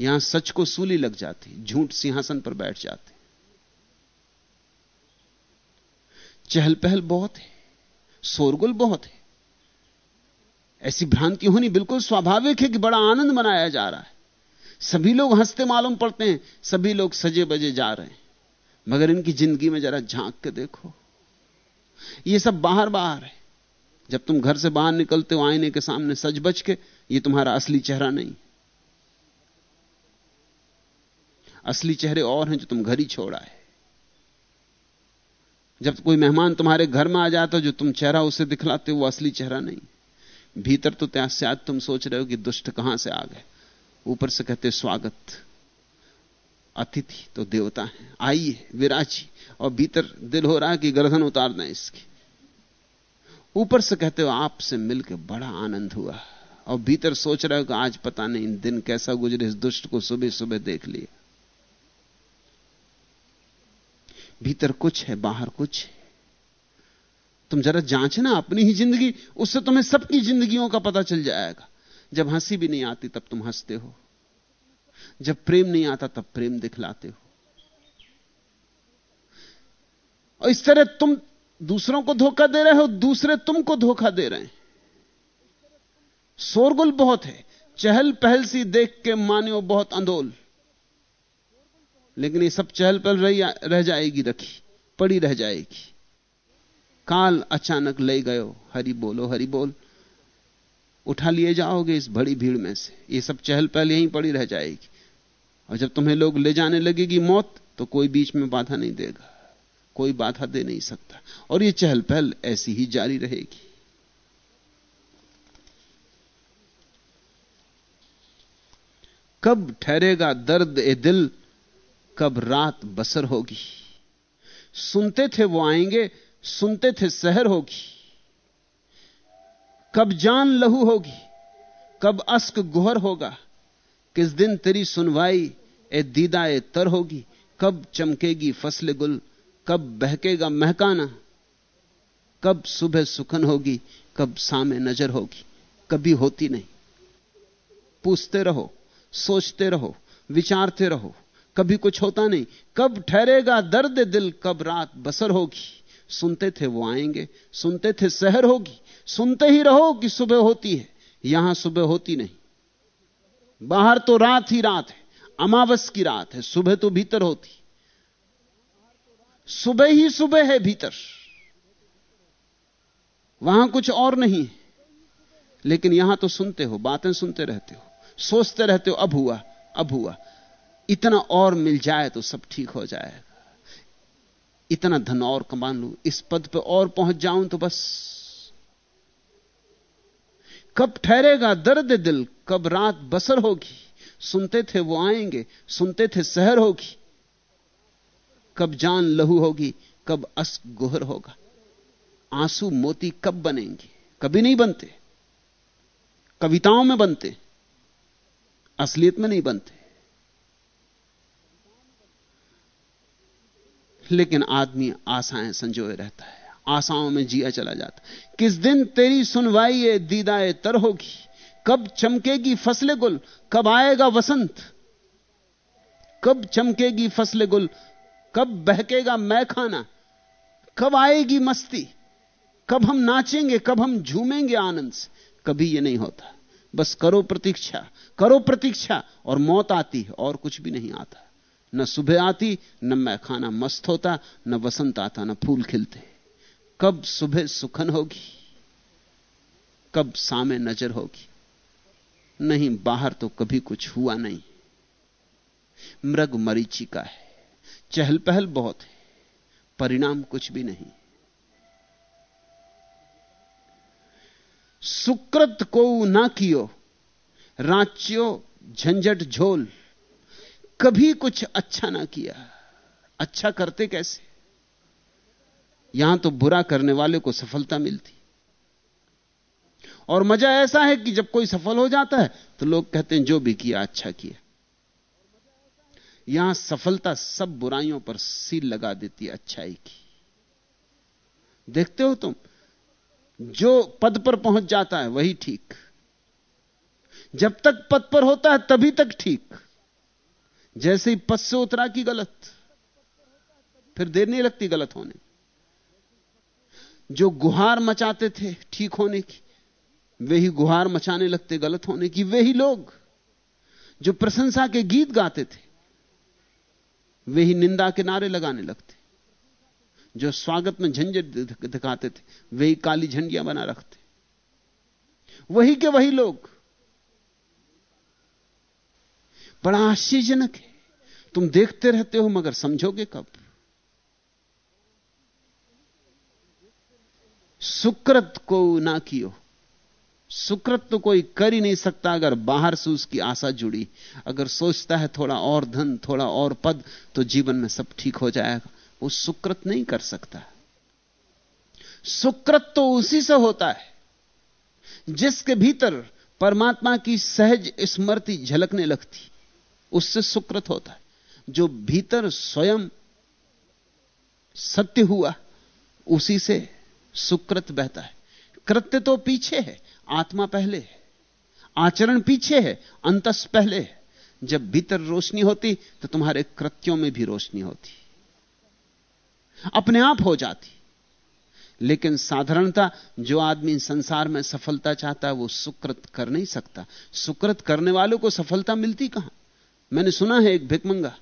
यहाँ सच को सूली लग जाती झूठ सिंहासन पर बैठ जाते चहल पहल बहुत है, शोरगुल बहुत है। ऐसी भ्रांति होनी बिल्कुल स्वाभाविक है कि बड़ा आनंद मनाया जा रहा है। सभी लोग हँसते मालूम पड़ते हैं, सभी लोग सजे बजे जा रहे हैं। मगर इनकी ज़िंदगी में जरा झाँक के देखो। ये सब बाहर बाहर है। जब तुम घर से बाहर निकलते हो, आईने के सामने सज बज के, ये तुम्हारा असली चेहरा नहीं। असली चेहरे और हैं जो तुम घर ही छोड़ा है जब कोई मेहमान तुम्हारे घर में आ जाता जो तुम चेहरा उसे दिखलाते हो, वो असली चेहरा नहीं। भीतर तो त्या शायद तुम सोच रहे हो कि दुष्ट कहाँ से आ गए। ऊपर से कहते स्वागत। अतिथि तो देवता है। आइए, विराजी। और भीतर दिल हो रहा है कि गर्दन उतार दें इसकी। ऊपर से कहते हो, आपसे मिलकर बड़ा आनंद हुआ। और भीतर सोच रहे हो कि आज पता नहीं दिन कैसा गुजरे, इस दुष्ट को सुबह सुबह देख लिया। भीतर कुछ है, बाहर कुछ है। तुम जरा जांचना अपनी ही ज़िंदगी, उससे तुम्हें सबकी जिंदगियों का पता चल जाएगा। जब हँसी भी नहीं आती, तब तुम हँसते हो। जब प्रेम नहीं आता, तब प्रेम दिखलाते हो। और इस तरह तुम दूसरों को धोखा दे रहे हो, दूसरे तुमको धोखा दे रहे हैं। शोरगुल बहुत है। चहल पहल सी देख के मान्यो बहुत अंदोल। लेकिन ये सब चहल पहल रह जाएगी रखी, पड़ी रह जाएगी। काल अचानक ले गयो, हरि बोलो, हरि बोल। उठा लिए जाओगे इस बड़ी भीड़ में से। ये सब चहल पहल यहीं पड़ी रह जाएगी। और जब तुम्हें लोग ले जाने लगेगी मौत तो कोई बीच में बाधा नहीं देगा। कोई बाधा दे नहीं सकता। और ये चहल पहल ऐसी ही जारी रहेगी। कब ठहरेगा दर्द ए दिल कब रात बसर होगी? सुनते थे वो आएँगे, सुनते थे सहर होगी। कब जान लहू होगी, कब अस्क गुहर होगा, किस दिन तेरी सुनवाई ए दीदा ए तर होगी, कब चमकेगी फ़सल गुल, कब बहकेगा महकाना, कब सुबह सुखन होगी, कब सामे नज़र होगी, कभी होती नहीं। पूछते रहो, सोचते रहो, विचारते रहो कभी कुछ होता नहीं। कब ठहरेगा दर्द दिल, कब रात बसर होगी। सुनते थे वो आएँगे, सुनते थे शहर होगी। सुनते ही रहो कि सुबह होती है, यहाँ सुबह होती नहीं। बाहर तो रात ही रात है, अमावस की रात है, सुबह तो भीतर होती। सुबह ही सुबह है भीतर। वहाँ कुछ और नहीं है। लेकिन यहाँ तो सुनते हो, बातें सुनते रहते हो, सोचते रहते हो, अब हुआ अब हुआ। इतना और मिल जाए तो सब ठीक हो जाएगा इतना धन और कमा लू, इस पद पे और पहुँच जाऊँ तो बस। कब ठहरेगा दर्द दिल, कब रात बसर होगी। सुनते थे वो आएँगे, सुनते थे सहर होगी। कब जान लहू होगी, कब अस गुहर होगा। आँसू मोती कब बनेंगे? कभी नहीं बनते। कविताओं में बनते, असलियत में नहीं बनते। लेकिन आदमी आशाएँ संजोए रहता है, आशाओं में जिया चला जाता किस दिन तेरी सुनवाई दीदाए तर होगी? कब चमकेगी फसले गुल? कब आएगा वसंत? कब चमकेगी फसले गुल? कब बहकेगा मैं खाना कब आएगी मस्ती? कब हम नाचेंगे, कब हम झूमेंगे आनंद से? कभी यह नहीं होता। बस करो प्रतीक्षा करो प्रतीक्षा और मौत आती है और कुछ भी नहीं आता। न सुबह आती, न मैं खाना मस्त होता, न वसंत आता, न फूल खिलते। कब सुबह सुखन होगी, कब सामे नज़र होगी। नहीं, बाहर तो कभी कुछ हुआ नहीं। मृग मरीची का है, चहल पहल बहुत है, परिणाम कुछ भी नहीं। सुकृत को ना कियो, राच्यो झंझट झोल। कभी कुछ अच्छा ना किया। अच्छा करते कैसे? यहाँ तो बुरा करने वाले को सफलता मिलती। और मज़ा ऐसा है कि जब कोई सफल हो जाता है तो लोग कहते हैं, जो भी किया अच्छा किया। यहाँ सफलता सब बुराइयों पर सील लगा देती है, अच्छाई की। देखते हो तुम, जो पद पर पहुँच जाता है, वही ठीक। जब तक पद पर होता है, तभी तक ठीक। जैसे ही पस से उतरा की गलत, फिर देर नहीं लगती गलत होने। जो गुहार मचाते थे ठीक होने की, वे ही गुहार मचाने लगते गलत होने की। वे ही लोग जो प्रशंसा के गीत गाते थे, वे ही निंदा के नारे लगाने लगते। जो स्वागत में झंझट दिखाते थे, वे ही काली झंडियाँ बना रखते। वही के वही लोग बड़ा आश्चर्यजनक है। तुम देखते रहते हो, मगर समझोगे कब? सुकृत को ना कियो। सुकृत तो कोई कर ही नहीं सकता अगर बाहर से उसकी आशा जुड़ी। अगर सोचता है थोड़ा और धन, थोड़ा और पद तो जीवन में सब ठीक हो जाएगा। वो सुकृत नहीं कर सकता। सुकृत तो उसी से होता है, जिसके भीतर परमात्मा की सहज स्मृति झलकने लगती। उससे सुकृत होता है। जो भीतर स्वयं सत्य हुआ, उसी से सुकृत बहता है। कृत्य तो पीछे है, आत्मा पहले है। आचरण पीछे है, अंतस पहले है। जब भीतर रोशनी होती तो तुम्हारे कृत्यों में भी रोशनी होती। अपने आप हो जाती। लेकिन साधारणता, जो आदमी संसार में सफलता चाहता है, वो सुकृत कर नहीं सकता। सुकृत करने वालों को सफलता मिलती कहाँ? मैंने सुना है एक भिकमंगा,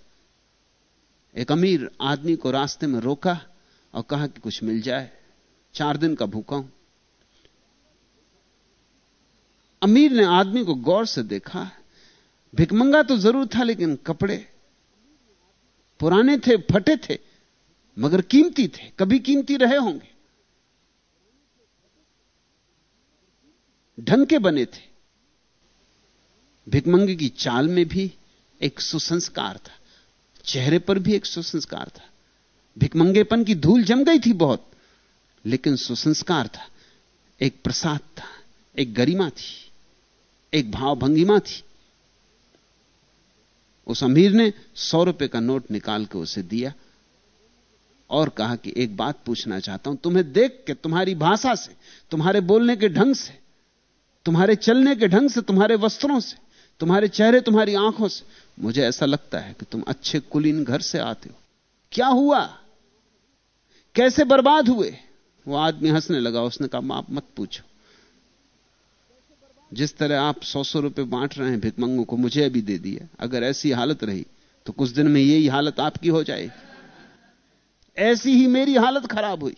एक अमीर आदमी को रास्ते में रोका और कहा कि कुछ मिल जाए, चार दिन का भूखा हूँ। अमीर ने आदमी को गौर से देखा। भिकमंगा तो ज़रूर था, लेकिन कपड़े पुराने थे, फटे थे, मगर कीमती थे, कभी कीमती रहे होंगे। ढंग के बने थे। भिकमंगे की चाल में भी एक सुसंस्कार था। चेहरे पर भी एक सुसंस्कार था। भिकमंगेपन की धूल जम गई थी बहुत, लेकिन सुसंस्कार था। एक प्रसाद था, एक गरिमा थी, एक भाव भंगिमा थी। उस अमीर ने सौ रुपए का नोट निकाल के उसे दिया और कहा कि एक बात पूछना चाहता हूँ, तुम्हें देख के, तुम्हारी भाषा से, तुम्हारे बोलने के ढंग से, तुम्हारे चलने के ढंग से, तुम्हारे वस्त्रों से तुम्हारे चेहरे, तुम्हारी आँखों से। मुझे ऐसा लगता है कि तुम अच्छे कुलीन घर से आते हो। क्या हुआ? कैसे बर्बाद हुए? वो आदमी हंसने लगा, उसने कहा आप मत पूछो। जिस तरह आप सौ सौ रुपए बांट रहे हैं भिकमंगों को, मुझे अभी दे दिया अगर ऐसी हालत रही तो कुछ दिन में यही हालत आपकी हो जाएगी। ऐसी ही मेरी हालत खराब हुई।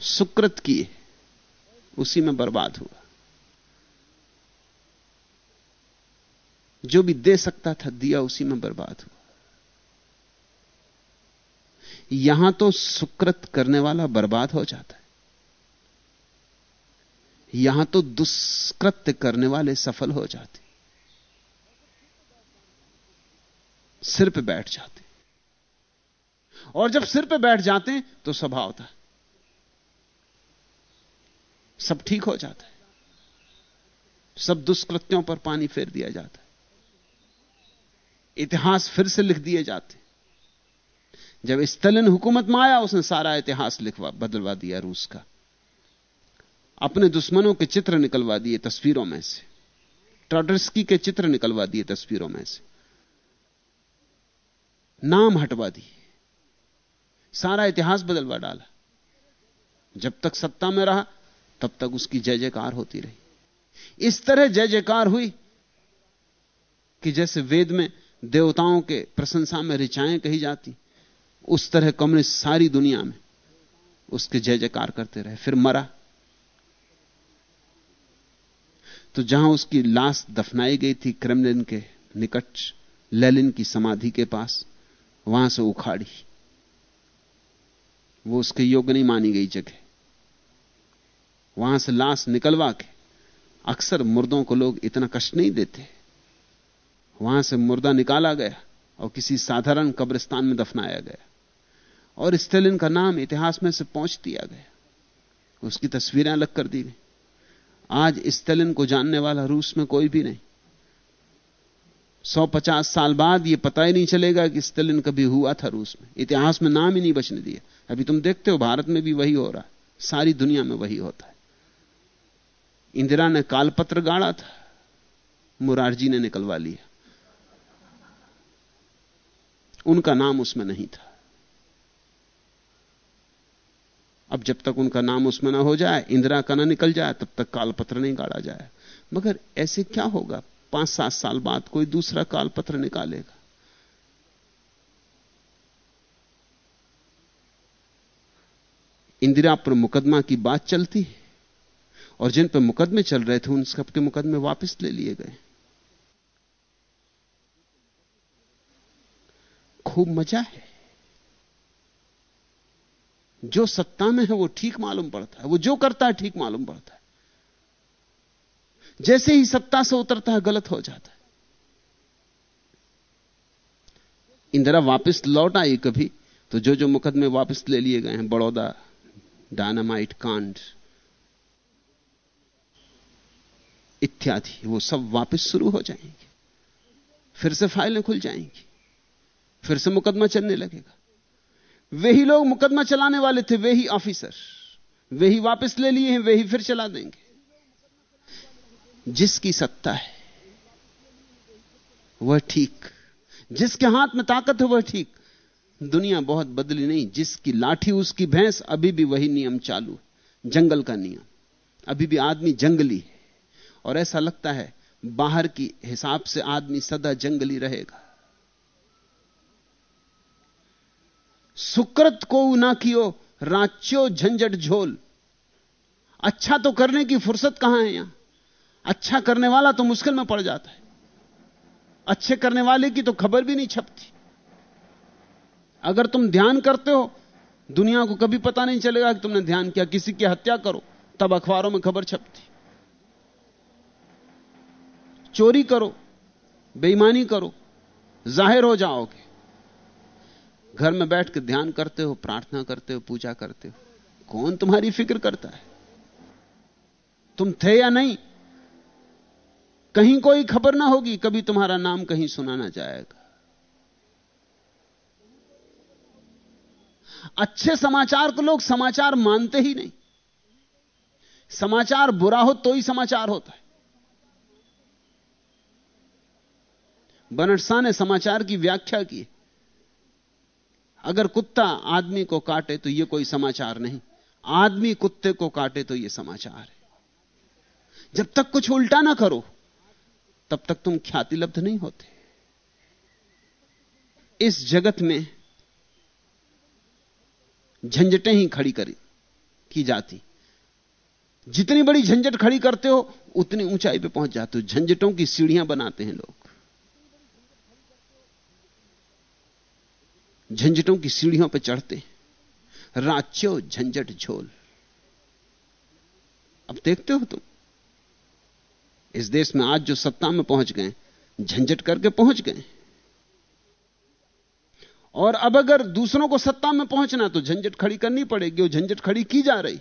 सुकृत किए। उसी में बर्बाद हुआ। जो भी दे सकता था, दिया उसी में बर्बाद हुआ। यहाँ तो सुकृत करने वाला बर्बाद हो जाता है। यहाँ तो दुष्कृत्य करने वाले सफल हो जाते सिर पे बैठ जाते और जब सिर पे बैठ जाते हैं तो स्वभाव था सब ठीक हो जाता है। सब दुष्कृत्यों पर पानी फेर दिया जाता है। इतिहास फिर से लिख दिए जाते। जब स्टलिन हुकूमत में आया, उसने सारा इतिहास लिखवा, बदलवा दिया रूस का। अपने दुश्मनों के चित्र निकलवा दिए तस्वीरों में से। ट्रॉडर्स्की के चित्र निकलवा दिए तस्वीरों में से। नाम हटवा दिए। सारा इतिहास बदलवा डाला। जब तक सत्ता में रहा, तब तक उसकी जय जयकार होती रही। इस तरह जय जयकार हुई कि जैसे वेद में देवताओं के प्रशंसा में ऋचाएँ कही जाती। उस तरह कम्युनिस्ट सारी दुनिया में उसके जय जयकार करते रहे, फिर मरा। तो जहाँ उसकी लाश दफनाई गई थी क्रेमलिन के निकट, लेलिन की समाधि के पास, वहाँ से उखाड़ी। वो उसके योग्य नहीं मानी गई जगह। वहाँ से लाश निकलवा के अक्सर मुर्दों को लोग इतना कष्ट नहीं देते। वहाँ से मुर्दा निकाला गया और किसी साधारण कब्रिस्तान में दफनाया गया। और स्टेलिन का नाम इतिहास में से पहुँच दिया गया। उसकी तस्वीरें अलग कर दी गई। आज स्टेलिन को जानने वाला रूस में कोई भी नहीं। सौ पचास साल बाद यह पता ही नहीं चलेगा कि स्टेलिन कभी हुआ था रूस में। इतिहास में नाम ही नहीं बचने दिया अभी तुम देखते हो, भारत में भी वही हो रहा है। सारी दुनिया में वही होता है। इंदिरा ने कालपत्र गाड़ा था। मुरारजी ने निकलवा लिया। उनका नाम उसमें नहीं था। अब जब तक उनका नाम उसमें ना हो जाए, इंदिरा का ना निकल जाए, तब तक कालपत्र नहीं गाड़ा जाए। मगर ऐसे क्या होगा? पाँच सात साल बाद कोई दूसरा कालपत्र निकालेगा। इंदिरा पर मुकदमा की बात चलती है। और जिन पर मुकदमे चल रहे थे, उन सबके मुकदमे वापस ले लिए गए। खूब मज़ा है। जो सत्ता में है, वो ठीक मालूम पड़ता है। वो जो करता है, ठीक मालूम पड़ता है। जैसे ही सत्ता से उतरता है, गलत हो जाता है। इंदिरा, वापस लौट आई कभी? तो जो जो मुकदमे वापस ले लिए गए हैं, बड़ौदा, डायनामाइट, कांड, इत्यादि, वो सब वापस शुरू हो जाएँगे। फिर से फाइलें खुल जाएँगी। फिर से मुकदमा चलने लगेगा। वे ही लोग मुकदमा चलाने वाले थे, वे ही ऑफिसर। वे ही वापस ले लिए हैं, वे ही फिर चला देंगे। जिसकी सत्ता है, वह ठीक। जिसके हाथ में ताकत है, वह ठीक। दुनिया बहुत बदली नहीं, जिसकी लाठी, उसकी भैंस, अभी भी वही नियम चालू जंगल का नियम। अभी भी आदमी जंगली है। और ऐसा लगता है, बाहर की हिसाब से आदमी सदा जंगली रहेगा। सुकृत को ना कियो, राच्यो झंझट झोल। अच्छा तो करने की फुर्सत कहाँ है यहाँ? अच्छा करने वाला तो मुश्किल में पड़ जाता है। अच्छे करने वाले की तो खबर भी नहीं छपती। अगर तुम ध्यान करते हो, दुनिया को कभी पता नहीं चलेगा कि तुमने ध्यान किया, किसी की हत्या करो, तब अखबारों में खबर छपती। चोरी करो, बेईमानी करो, ज़ाहिर हो जाओगे। घर में बैठ के ध्यान करते हो, प्रार्थना करते हो, पूजा करते हो। कौन तुम्हारी फ़िक्र करता है? तुम थे या नहीं? कहीं कोई खबर ना होगी, कभी तुम्हारा नाम कहीं सुना ना जाएगा। अच्छे समाचार को लोग समाचार मानते ही नहीं। समाचार बुरा हो तो ही समाचार होता है। बनटसा ने समाचार की व्याख्या की अगर कुत्ता आदमी को काटे तो यह कोई समाचार नहीं। आदमी कुत्ते को काटे तो यह समाचार है। जब तक कुछ उल्टा ना करो, तब तक तुम ख्याति लब्ध नहीं होते। इस जगत में झंझटें ही खड़ी करी, की जाती। जितनी बड़ी झंझट खड़ी करते हो, उतनी ऊंचाई पे पहुँच जाते हो। झंझटों की सीढ़ियाँ बनाते हैं लोग। झंझटों की सीढ़ियों पर चढ़ते राच्यो झंझट झोल। अब देखते हो तुम, इस देश में आज जो सत्ता में पहुँच गए, झंझट करके पहुँच गए। और अब अगर दूसरों को सत्ता में पहुँचना तो झंझट खड़ी करनी पड़ेगी वो झंझट खड़ी की जा रही।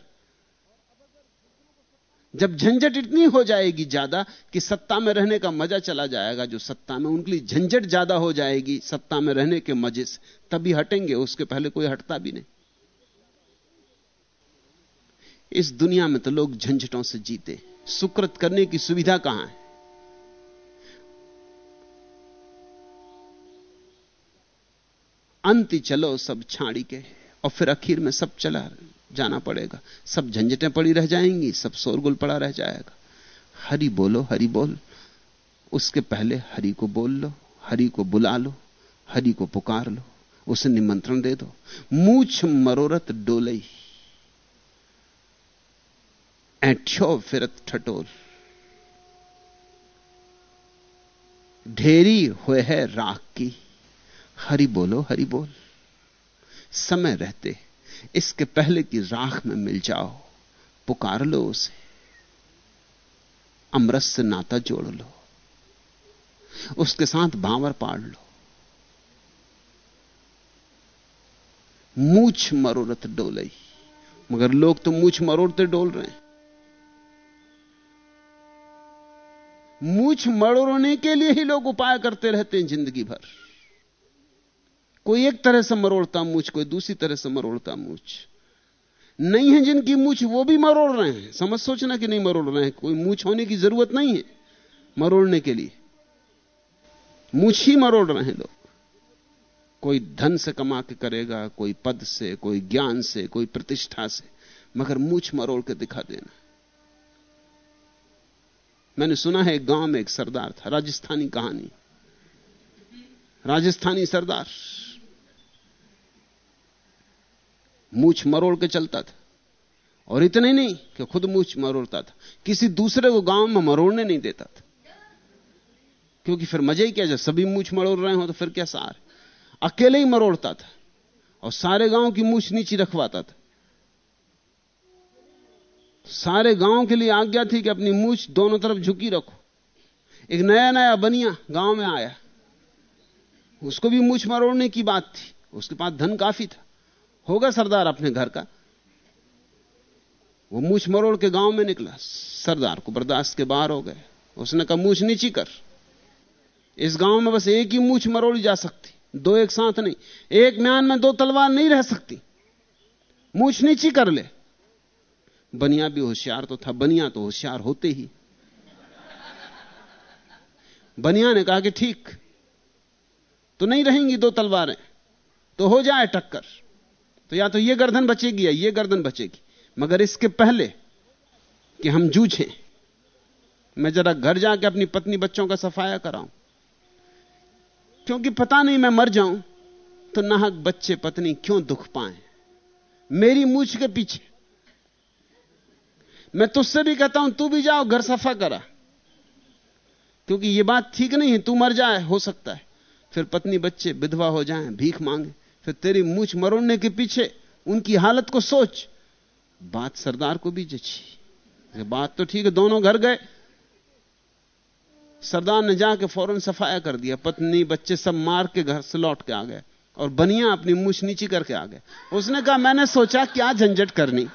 जब झंझट इतनी हो जाएगी ज़्यादा कि सत्ता में रहने का मज़ा चला जाएगा, जो सत्ता में, उनके लिए झंझट ज़्यादा हो जाएगी सत्ता में रहने के मज़े से, तभी हटेंगे, उसके पहले कोई हटता भी नहीं। इस दुनिया में तो लोग झंझटों से जीते सुकृत करने की सुविधा कहाँ है? अंत चलो सब छाड़ी के, और फिर आखिर में सब चला जाना पड़ेगा। सब झंझटें पड़ी रह जाएँगी, सब शोरगुल पड़ा रह जाएगा। हरि बोलो, हरि बोल। उसके पहले हरि को बोल लो, हरि को बुला लो, हरि को पुकार लो, उसे निमंत्रण दे दो। मूछ मरोरत डोलई। ऐठ्यो फिरत ठटोल। ढेरी हुए है राख की। हरि बोलो, हरि बोल। समय रहते इसके पहले की राख में मिल जाओ, पुकार लो उसे, अमृत से नाता जोड़ लो, उसके साथ भावर पाड़ लो। मूछ मरोरत डोलई, मगर लोग तो मूछ मरोड़ते डोल रहे हैं। मूछ मरोड़ने के लिए ही लोग उपाय करते रहते हैं ज़िंदगी भर। कोई एक तरह से मरोड़ता मूछ, कोई दूसरी तरह से मरोड़ता मूछ। नहीं है जिनकी मूछ, वो भी मरोड़ रहे हैं। समझ सोचना कि नहीं मरोड़ रहे हैं। कोई मूछ होने की ज़रूरत नहीं है मरोड़ने के लिए। मूछ ही मरोड़ रहे हैं लोग। कोई धन से कमा के करेगा, कोई पद से, कोई ज्ञान से, कोई प्रतिष्ठा से, मगर मूछ मरोड़ के दिखा देना। मैंने सुना है गाँव में एक सरदार था, राजस्थानी कहानी। राजस्थानी सरदार। मूछ मरोड़ के चलता था। और इतने नहीं कि खुद मूछ मरोड़ता था। किसी दूसरे को गाँव में मरोड़ने नहीं देता था। क्योंकि फिर मज़े ही क्या जब सभी मूछ मरोड़ रहे हो तो फिर क्या सार? अकेले ही मरोड़ता था। और सारे गाँव की मूछ नीचे रखवाता था। सारे गाँव के लिए आज्ञा थी कि अपनी मूछ दोनों तरफ़ झुकी रखो। एक नया नया बनिया गाँव में आया। उसको भी मूछ मरोड़ने की बात थी। उसके पास धन काफ़ी था। होगा सरदार अपने घर का। वो मूछ मरोड़ के गाँव में निकला। सरदार को बर्दाश्त के बाहर हो गए। उसने कहा, मूछ नीची कर। इस गाँव में बस एक ही मूछ मरोड़ी जा सकती। दो एक साथ नहीं। एक म्यान में दो तलवार नहीं रह सकती। मूछ नीची कर ले। बनिया भी होशियार तो था। बनिया तो होशियार होते ही। बनिया ने कहा कि ठीक। तो नहीं रहेंगी दो तलवारें। तो हो जाए टक्कर। तो या तो ये गर्दन बचेगी या ये गर्दन बचेगी। मगर इसके पहले कि हम जूझें, मैं जरा घर जाके अपनी पत्नी बच्चों का सफाया कराऊं। क्योंकि पता नहीं मैं मर जाऊँ तो नाहक बच्चे पत्नी क्यों दुख पाए? मेरी मूछ के पीछे। मैं तुझसे भी कहता हूँ, तू भी जाओ घर सफ़ा करा। क्योंकि यह बात ठीक नहीं है, तू मर जाए, हो सकता है। फिर पत्नी बच्चे विधवा हो जाएँ, भीख मांगे। फिर तेरी मूछ मरोड़ने के पीछे उनकी हालत को सोच। बात सरदार को भी जची। बात तो ठीक है, दोनों घर गए। सरदार ने जाके फ़ौरन सफाया कर दिया। पत्नी, बच्चे सब मार के घर से लौट के आ गए और बनिया अपनी मूछ नीची करके आ गए। उसने कहा, मैंने सोचा क्या झंझट करनी।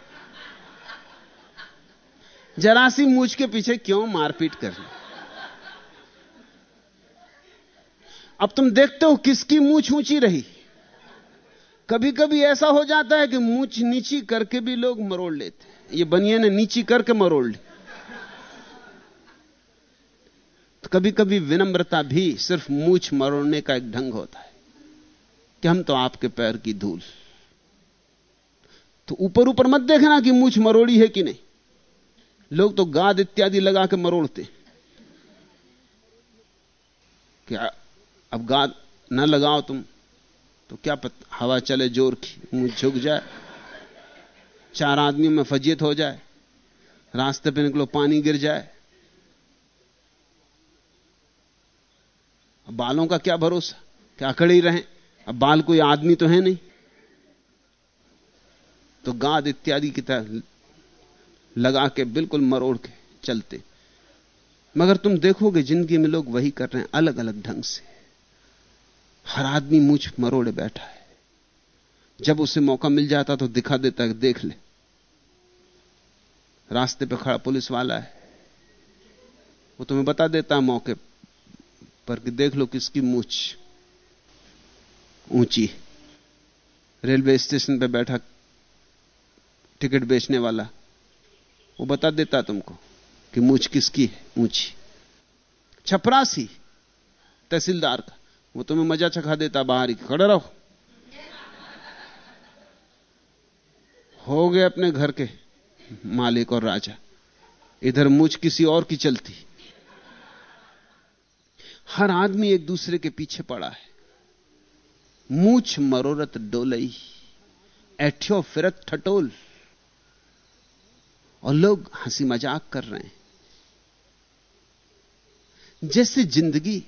जरासी मूछ के पीछे क्यों मारपीट करनी? अब तुम देखते हो किसकी मूछ ऊँची रही। कभी कभी ऐसा हो जाता है कि मूछ नीची करके भी लोग मरोड़ लेते हैं। ये बनिए ने, नीची करके मरोड़ ली। तो कभी कभी विनम्रता भी सिर्फ़ मूछ मरोड़ने का एक ढंग होता है कि हम तो आपके पैर की धूल। तो ऊपर ऊपर मत देखना कि मूछ मरोड़ी है कि नहीं। लोग तो गाद इत्यादि लगा के मरोड़ते क्या अब गाद ना लगाओ तुम। तो क्या पता, हवा चले ज़ोर की, मुँह झुक जाए। चार आदमियों में फजीयत हो जाए। रास्ते पे निकलो, पानी गिर जाए। बालों का क्या भरोसा? क्या अकड़े ही रहे? अब बाल कोई आदमी तो है नहीं। तो गाद इत्यादि की तरह लगा के बिल्कुल मरोड़ के चलते। मगर तुम देखोगे, ज़िंदगी में लोग वही कर रहे हैं अलग अलग ढंग से। हर आदमी मुझ मरोड़े बैठा है। जब उसे मौका मिल जाता तो दिखा देता है देख ले। रास्ते पे खड़ा पुलिस वाला है। वो तुम्हें बता देता मौके पर कि देख लो किसकी मूछ ऊँची रेलवे स्टेशन पे बैठा टिकट बेचने वाला, वो बता देता तुमको कि मूछ किसकी है? ऊँची। छपरासी तहसीलदार का। वो तुम्हें मज़ा चखा देता बाहर ही। खड़े रहो। हो गए अपने घर के मालिक और राजा। इधर मुझ किसी और की चलती। हर आदमी एक दूसरे के पीछे पड़ा है। मूछ मरोरत डोलई एठ्यो फिरत ठटोल। और लोग हँसी मज़ाक कर रहे हैं। जैसे ज़िंदगी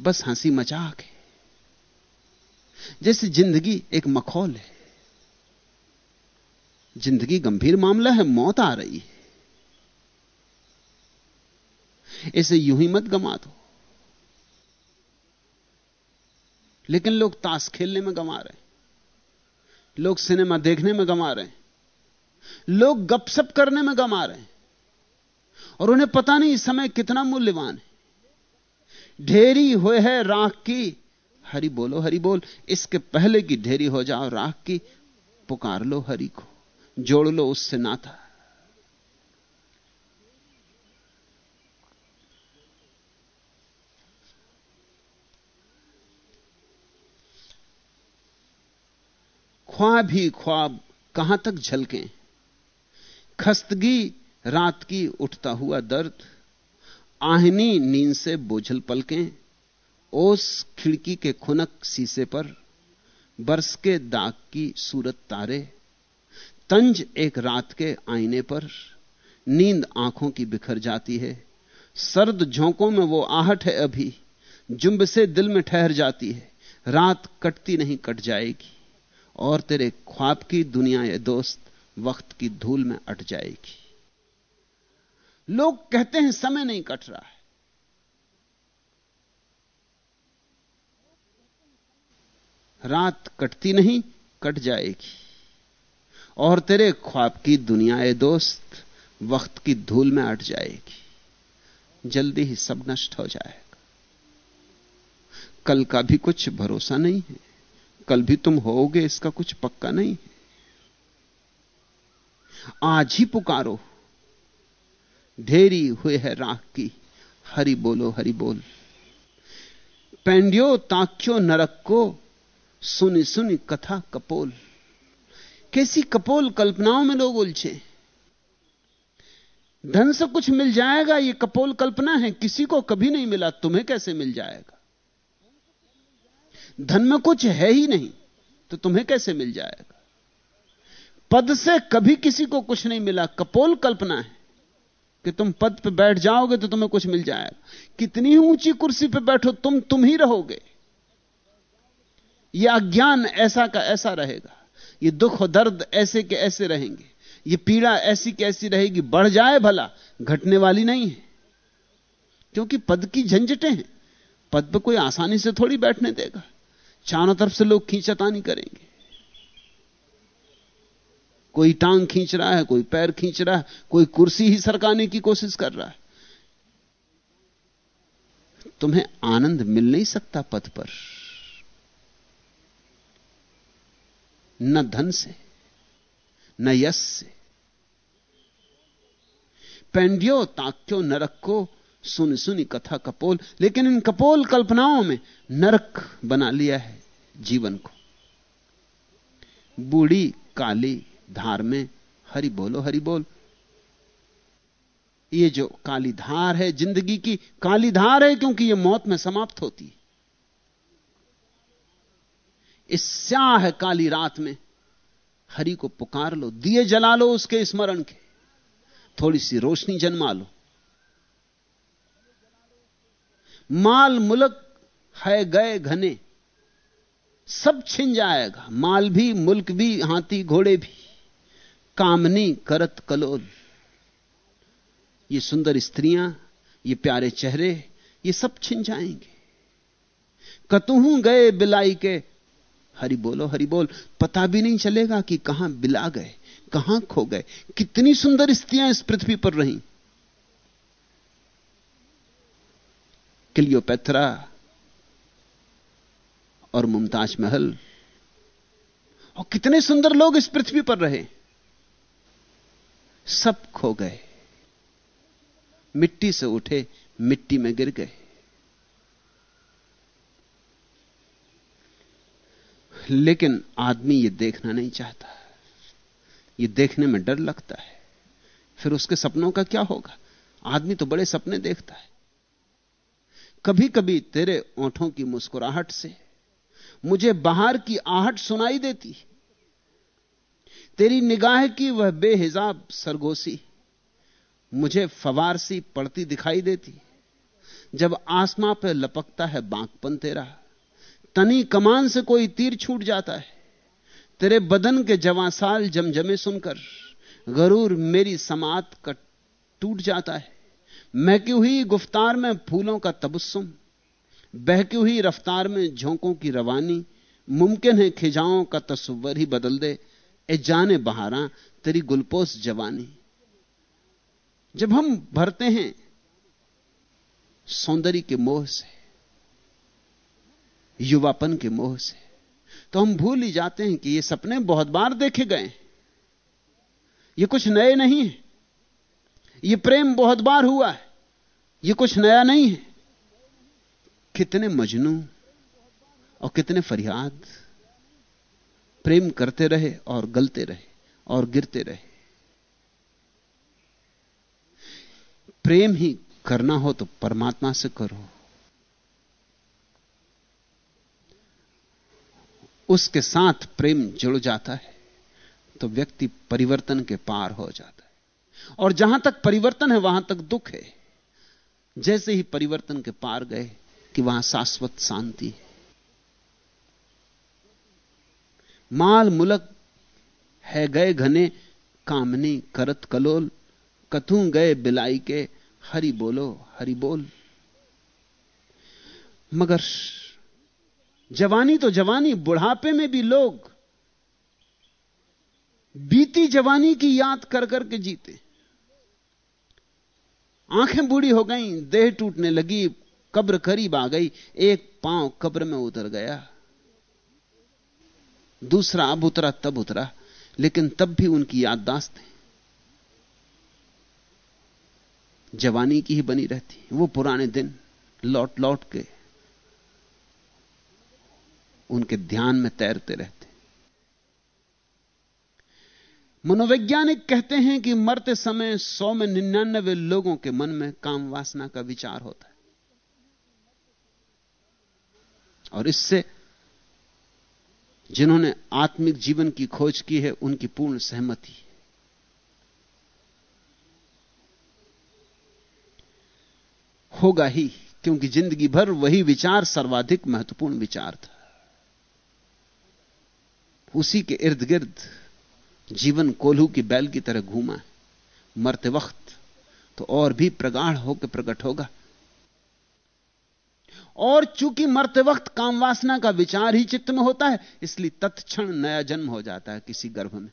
बस हँसी मज़ाक है। जैसे ज़िंदगी एक मखौल है। ज़िंदगी गंभीर मामला है, मौत आ रही है। इसे यूँ ही मत गमा दो। लेकिन लोग ताश खेलने में गमा रहे हैं। लोग सिनेमा देखने में गमा रहे हैं। लोग गपसप करने में गमा रहे हैं। और उन्हें पता नहीं समय कितना मूल्यवान है। ढेरी हुए है राख की। हरि बोलो, हरि बोल। इसके पहले की ढेरी हो जाओ, राख की। पुकार लो हरि को, जोड़ लो उससे नाता। ख्वाब ही ख्वाब कहाँ तक झलके? खस्तगी रात की उठता हुआ दर्द आहनी नींद से बोझल पलकें, ओस खिड़की के खुनक शीशे पर, बरस के दाग की सूरत तारे, तंज एक रात के आईने पर, नींद आँखों की बिखर जाती है, सर्द झोंकों में वो आहट है अभी जुम्ब से दिल में ठहर जाती है, रात कटती नहीं कट जाएगी, और तेरे ख्वाब की दुनिया ये दोस्त वक्त की धूल में अट जाएगी। लोग कहते हैं समय नहीं कट रहा है। रात कटती नहीं, कट जाएगी। और तेरे ख्वाब की दुनिया ए दोस्त, वक्त की धूल में अट जाएगी। जल्दी ही सब नष्ट हो जाएगा। कल का भी कुछ भरोसा नहीं है। कल भी तुम होगे इसका कुछ पक्का नहीं है। आज ही पुकारो। ढेरी हुए है राख की। हरि बोलो, हरि बोल। पेंडियो ताक्यो नरक को सुनी सुनी कथा कपोल। कैसी कपोल कल्पनाओं में लोग उलझे। धन से कुछ मिल जाएगा, ये कपोल कल्पना है। किसी को कभी नहीं मिला, तुम्हें कैसे मिल जाएगा? धन में कुछ है ही नहीं तो तुम्हें कैसे मिल जाएगा? पद से कभी किसी को कुछ नहीं मिला, कपोल कल्पना है। कि तुम पद पे बैठ जाओगे तो तुम्हें कुछ मिल जाएगा। कितनी ऊँची कुर्सी पे बैठो, तुम तुम ही रहोगे। यह अज्ञान ऐसा का ऐसा रहेगा। ये दुख और दर्द ऐसे के ऐसे रहेंगे। ये पीड़ा ऐसी कैसी रहेगी। बढ़ जाए भला, घटने वाली नहीं है। क्योंकि पद की झंझटें हैं। पद पर कोई आसानी से थोड़ी बैठने देगा। चारों तरफ़ से लोग खींचतानी करेंगे। कोई टांग खींच रहा है, कोई पैर खींच रहा है, कोई कुर्सी ही सरकाने की कोशिश कर रहा है। तुम्हें आनंद मिल नहीं सकता पथ पर। न धन से, न यश से। पेंडियो, ताक्यो नरक को सुन सुनी कथा कपोल। लेकिन इन कपोल कल्पनाओं में नरक बना लिया है जीवन को। बूढ़ी, काली धार में, हरि बोलो, हरि बोल। ये जो काली धार है ज़िंदगी की, काली धार है क्योंकि ये मौत में समाप्त होती है। इस स्याह काली रात में, हरि को पुकार लो, दिए जला लो उसके स्मरण के। थोड़ी सी रोशनी जन्मा लो। माल मुलक है गए घने, सब छिन जाएगा। माल भी, मुल्क भी, हाथी घोड़े भी। कामनी करत कलोल। ये सुंदर स्त्रियाँ, ये प्यारे चेहरे, ये सब छिन जाएँगे। कतुहू गए बिलाई के, हरि बोलो, हरि बोल, पता भी नहीं चलेगा कि कहाँ बिला गए, कहाँ खो गए। कितनी सुंदर स्त्रियाँ इस पृथ्वी पर रहीं। क्लियोपेथरा और मुमताज़ महल, और कितने सुंदर लोग इस पृथ्वी पर रहे। सब खो गए। मिट्टी से उठे, मिट्टी में गिर गए। लेकिन आदमी यह देखना नहीं चाहता। यह देखने में डर लगता है। फिर उसके सपनों का क्या होगा? आदमी तो बड़े सपने देखता है। कभी कभी तेरे ओंठों की मुस्कुराहट से मुझे बाहर की आहट सुनाई देती तेरी निगाह की वह बेहिजाब सरगोशी। मुझे फवार सी पड़ती दिखाई देती। जब आसमां पर लपकता है बांकपन तेरा, तनी कमान से कोई तीर छूट जाता है। तेरे बदन के जवा साल जमजमे सुनकर गरूर मेरी समात का टूट जाता है। महकी हुई गुफ्तार में फूलों का तबस्सुम? बहकी हुई रफ्तार में झोंकों की रवानी? मुमकिन है खिजाओं का तस्वर ही बदल दे। ए जाने बहारा, तेरी गुलपोस जवानी। जब हम भरते हैं, सौंदर्य के मोह से, युवापन के मोह से तो हम भूल ही जाते हैं कि ये सपने बहुत बार देखे गए ये कुछ नए नहीं है। ये प्रेम बहुत बार हुआ है। ये कुछ नया नहीं है। कितने मजनू और कितने फरियाद। प्रेम करते रहे और गलते रहे और गिरते रहे। प्रेम ही करना हो तो परमात्मा से करो। उसके साथ प्रेम जुड़ जाता है तो व्यक्ति परिवर्तन के पार हो जाता है। और जहाँ तक परिवर्तन है, वहाँ तक दुख है। जैसे ही परिवर्तन के पार गए कि वहाँ शाश्वत शांति है। माल मुलक है गए घने, कामनी करत कलोल। कथू गए बिलाई के, हरि बोलो, हरि बोल। मगर जवानी तो जवानी, बुढ़ापे में भी लोग बीती जवानी की याद कर करके जीते। आँखें बूढ़ी हो गईं, देह टूटने लगी, कब्र करीब आ गई, एक पाँव कब्र में उतर गया। दूसरा अब उतरा, तब उतरा। लेकिन तब भी उनकी याददाश्त है। जवानी की ही बनी रहती वो पुराने दिन लौट लौट के उनके ध्यान में तैरते रहते मनोवैज्ञानिक कहते हैं कि मरते समय सौ में निन्यानवे लोगों के मन में काम वासना का विचार होता है। और इससे जिन्होंने आत्मिक जीवन की खोज की है, उनकी पूर्ण सहमति होगा ही, क्योंकि ज़िंदगी भर वही विचार सर्वाधिक महत्वपूर्ण विचार था। उसी के इर्द गिर्द जीवन कोल्हू की बैल की तरह घूमा मरते वक्त तो और भी प्रगाढ़ होकर प्रकट होगा। और चूँकि मरते वक्त काम वासना का विचार ही चित्त में होता है, इसलिए तत्क्षण नया जन्म हो जाता है किसी गर्भ में।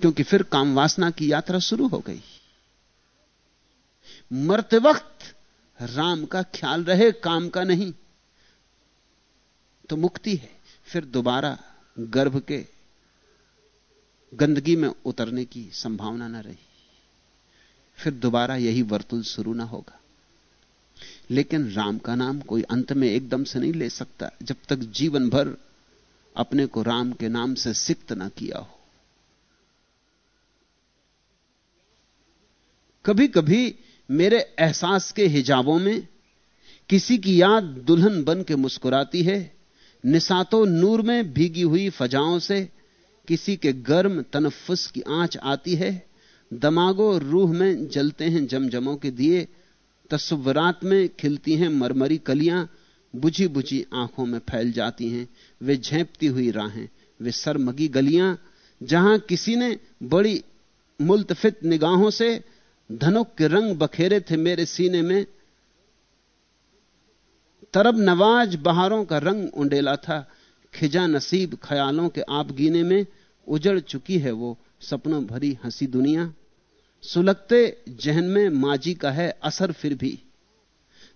क्योंकि फिर काम वासना की यात्रा शुरू हो गई। मरते वक्त राम का ख्याल रहे, काम का नहीं तो मुक्ति है। फिर दोबारा गर्भ के गंदगी में उतरने की संभावना ना रही। फिर दोबारा यही वर्तुल शुरू ना होगा। लेकिन राम का नाम कोई अंत में एकदम से नहीं ले सकता, जब तक जीवन भर अपने को राम के नाम से सिक्त ना किया हो। कभी कभी मेरे एहसास के हिजाबों में किसी की याद दुल्हन बन के मुस्कुराती है, निसातो नूर में भीगी हुई फजाओं से किसी के गर्म तनफुस की आँच आती है, दमागो रूह में जलते हैं जमजमों के दिए तस्वरात में खिलती हैं मरमरी कलियाँ बुझी बुझी आँखों में फैल जाती हैं, वे झेपती हुई राहें, वे सरमगी गलियाँ, जहाँ किसी ने बड़ी मुल्तफित निगाहों से धनुक के रंग बखेरे थे मेरे सीने में। तरब नवाज़ बहारों का रंग उंडेला था, खिजा नसीब ख्यालों के आप गीने में उजड़ चुकी है वो सपनों भरी हँसी दुनिया। सुलगते जहन में माजी का है असर फिर भी।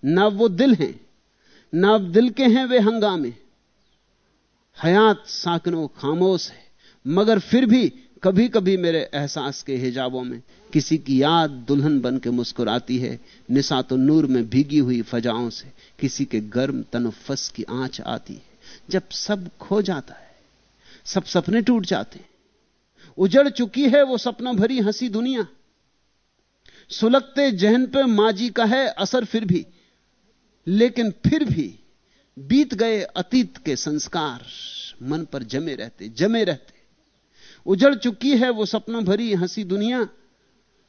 न वो दिल हैं, न दिल के हैं वे हंगामे। हयात साकनो खामोश है, मगर फिर भी कभी कभी मेरे एहसास के हिजाबों में किसी की याद दुल्हन बन के मुस्कुराती है, निसातो नूर में भीगी हुई फजाओं से किसी के गर्म तनफस की आँच आती है। जब सब खो जाता है, सब सपने टूट जाते हैं, उजड़ चुकी है वो सपना भरी हँसी दुनिया। सुलगते जहन पे माजी का है असर फिर भी, लेकिन फिर भी बीत गए अतीत के संस्कार मन पर जमे रहते जमे रहते। उजड़ चुकी है वो सपना भरी हँसी दुनिया,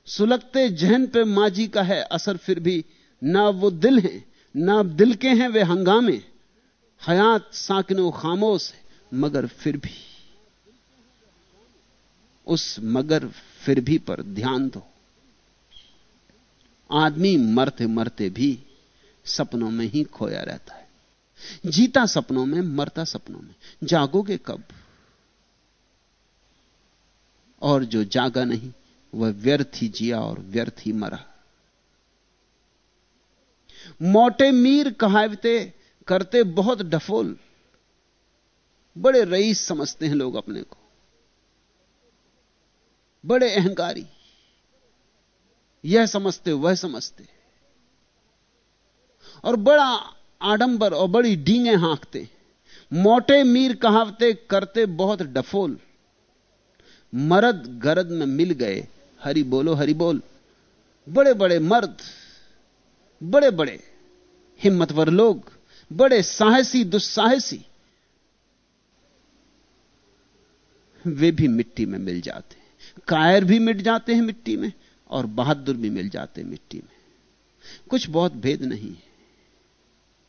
सुलगते जहन पे माजी का है असर फिर भी। ना वो दिल है, ना दिल के हैं वे हंगामे, हयात साकिनो खामोश है, मगर फिर भी। उस मगर फिर भी पर ध्यान दो। आदमी मरते मरते भी सपनों में ही खोया रहता है। जीता सपनों में, मरता सपनों में। जागोगे कब? और जो जागा नहीं, वह व्यर्थ ही जिया और व्यर्थ ही मरा। मोटे मीर कहावते करते बहुत डफोल। बड़े रईस समझते हैं लोग अपने को। बड़े अहंकारी। यह समझते, वह समझते। और बड़ा आडंबर और बड़ी डींगे हाँकते। मोटे मीर कहावते, करते बहुत डफोल। मर्द गरद में मिल गए, हरि बोलो, हरि बोल। बड़े बड़े मर्द बड़े बड़े हिम्मतवर लोग, बड़े साहसी, दुस्साहसी, वे भी मिट्टी में मिल जाते हैं। कायर भी मिट जाते हैं मिट्टी में। और बहादुर भी मिल जाते मिट्टी में। कुछ बहुत भेद नहीं है।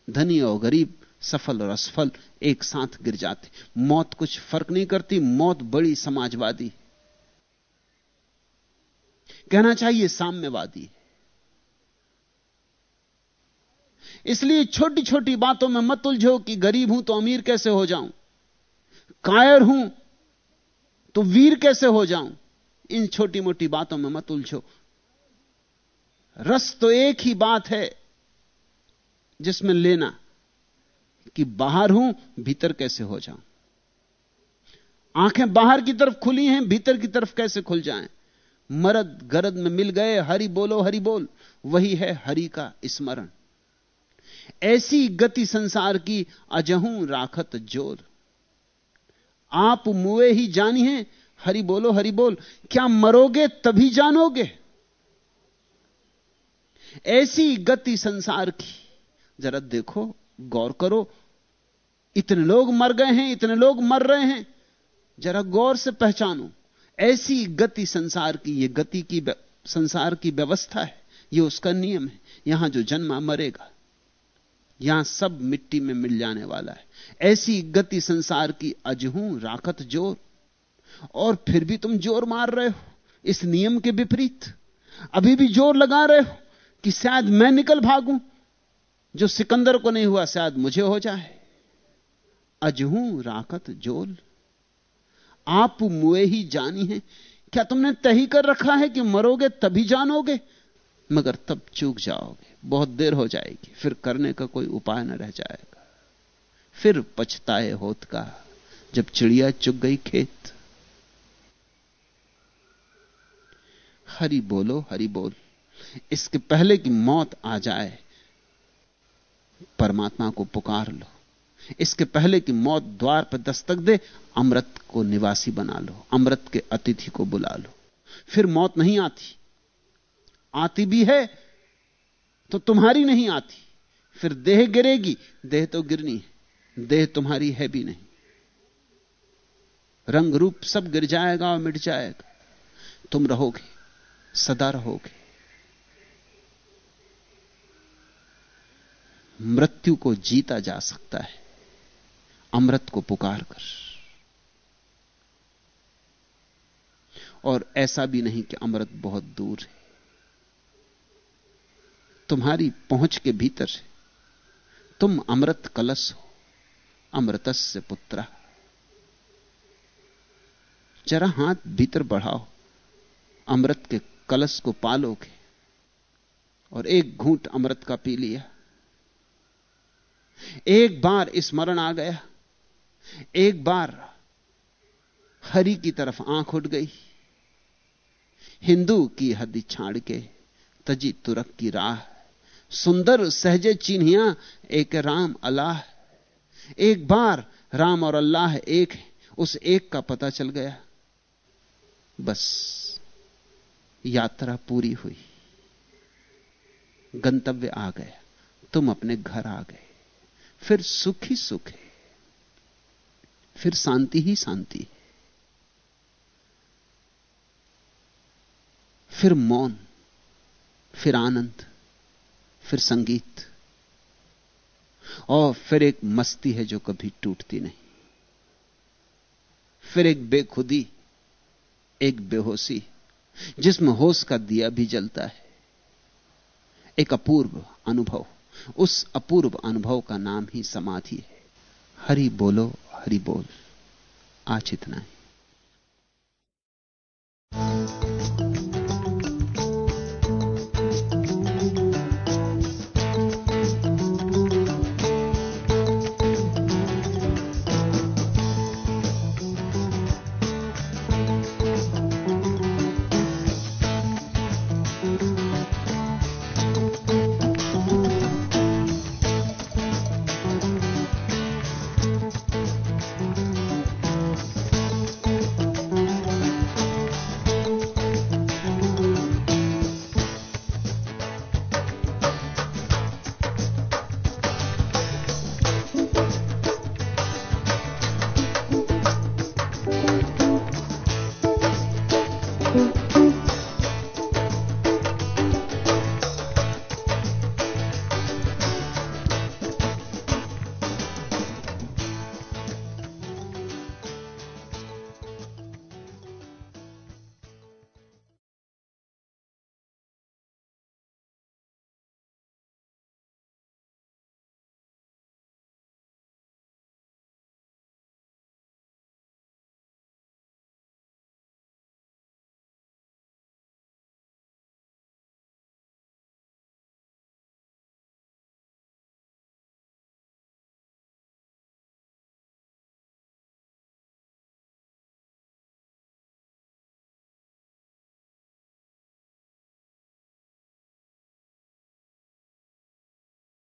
धनी और गरीब, सफल और असफल, एक साथ गिर जाते मौत कुछ फ़र्क नहीं करती, मौत बड़ी समाजवादी कहना चाहिए, साम्यवादी इसलिए छोटी छोटी बातों में मत उलझो कि गरीब हूँ तो अमीर कैसे हो जाऊँ? कायर हूँ तो वीर कैसे हो जाऊँ? इन छोटी मोटी बातों में मत उलझो। रस तो एक ही बात है जिसमें लेना कि बाहर हूँ, भीतर कैसे हो जाऊँ। आँखें बाहर की तरफ़ खुली हैं, भीतर की तरफ़ कैसे खुल जाएँ? मरद गरद में मिल गए, हरि बोलो, हरि बोल। वही है हरि का स्मरण। ऐसी गति संसार की अजहू राखत ज़ोर। आप मुए ही जानी है हरि बोलो, हरि बोल। क्या मरोगे तभी जानोगे? ऐसी गति संसार की। जरा देखो, गौर करो। इतने लोग मर गए हैं, इतने लोग मर रहे हैं। जरा गौर से पहचानो। ऐसी गति संसार की, ये गति की संसार की व्यवस्था है। ये उसका नियम है। यहाँ जो जन्मा मरेगा, यहाँ सब मिट्टी में मिल जाने वाला है। ऐसी गति संसार की अजहू राखत ज़ोर। और फिर भी तुम ज़ोर मार रहे हो। इस नियम के विपरीत। अभी भी ज़ोर लगा रहे हो कि शायद मैं निकल भागूं। जो सिकंदर को नहीं हुआ, शायद मुझे हो जाए। अजहू, राकत, जोल। आप मुए ही जानी है। क्या तुमने तही कर रखा है कि मरोगे तभी जानोगे? मगर तब चूक जाओगे। बहुत देर हो जाएगी। फिर करने का कोई उपाय न रह जाएगा। फिर पछताए होत का, जब चिड़िया चुग गई खेत। हरि बोलो, हरि बोल। इसके पहले कि मौत आ जाए, परमात्मा को पुकार लो। इसके पहले कि मौत द्वार पर दस्तक दे, अमृत को निवासी बना लो, अमृत के अतिथि को बुला लो। फिर मौत नहीं आती। आती भी है तो तुम्हारी नहीं आती। फिर देह गिरेगी, देह तो गिरनी है, देह तुम्हारी है भी नहीं। रंग रूप सब गिर जाएगा और मिट जाएगा। तुम रहोगे। सदा रहोगे। मृत्यु को जीता जा सकता है। अमृत को पुकार कर। और ऐसा भी नहीं कि अमृत बहुत दूर है। तुम्हारी पहुँच के भीतर है। तुम अमृत कलश हो। अमृतस्य पुत्रा। जरा हाथ भीतर बढ़ाओ। अमृत के कलश को पालोगे और एक घूंट अमृत का पी लिया। एक बार स्मरण आ गया। एक बार हरि की तरफ़ आँख उठ गई। हिंदू की हद छाड़ के तजी तुरक की राह। सुंदर सहजे चिन्हिया, एक राम अल्लाह एक बार राम और अल्लाह एक है, उस एक का पता चल गया। बस। यात्रा पूरी हुई। गंतव्य आ गया तुम अपने घर आ गए। फिर सुख ही सुख है। फिर शांति ही शांति है। फिर मौन, फिर आनंद, फिर संगीत। और फिर एक मस्ती है जो कभी टूटती नहीं। फिर एक बेखुदी, एक बेहोशी। जिसमें होश का दिया भी जलता है। एक अपूर्व अनुभव, उस अपूर्व अनुभव का नाम ही समाधि है। हरि बोलो, हरि बोल, आज इतना ही।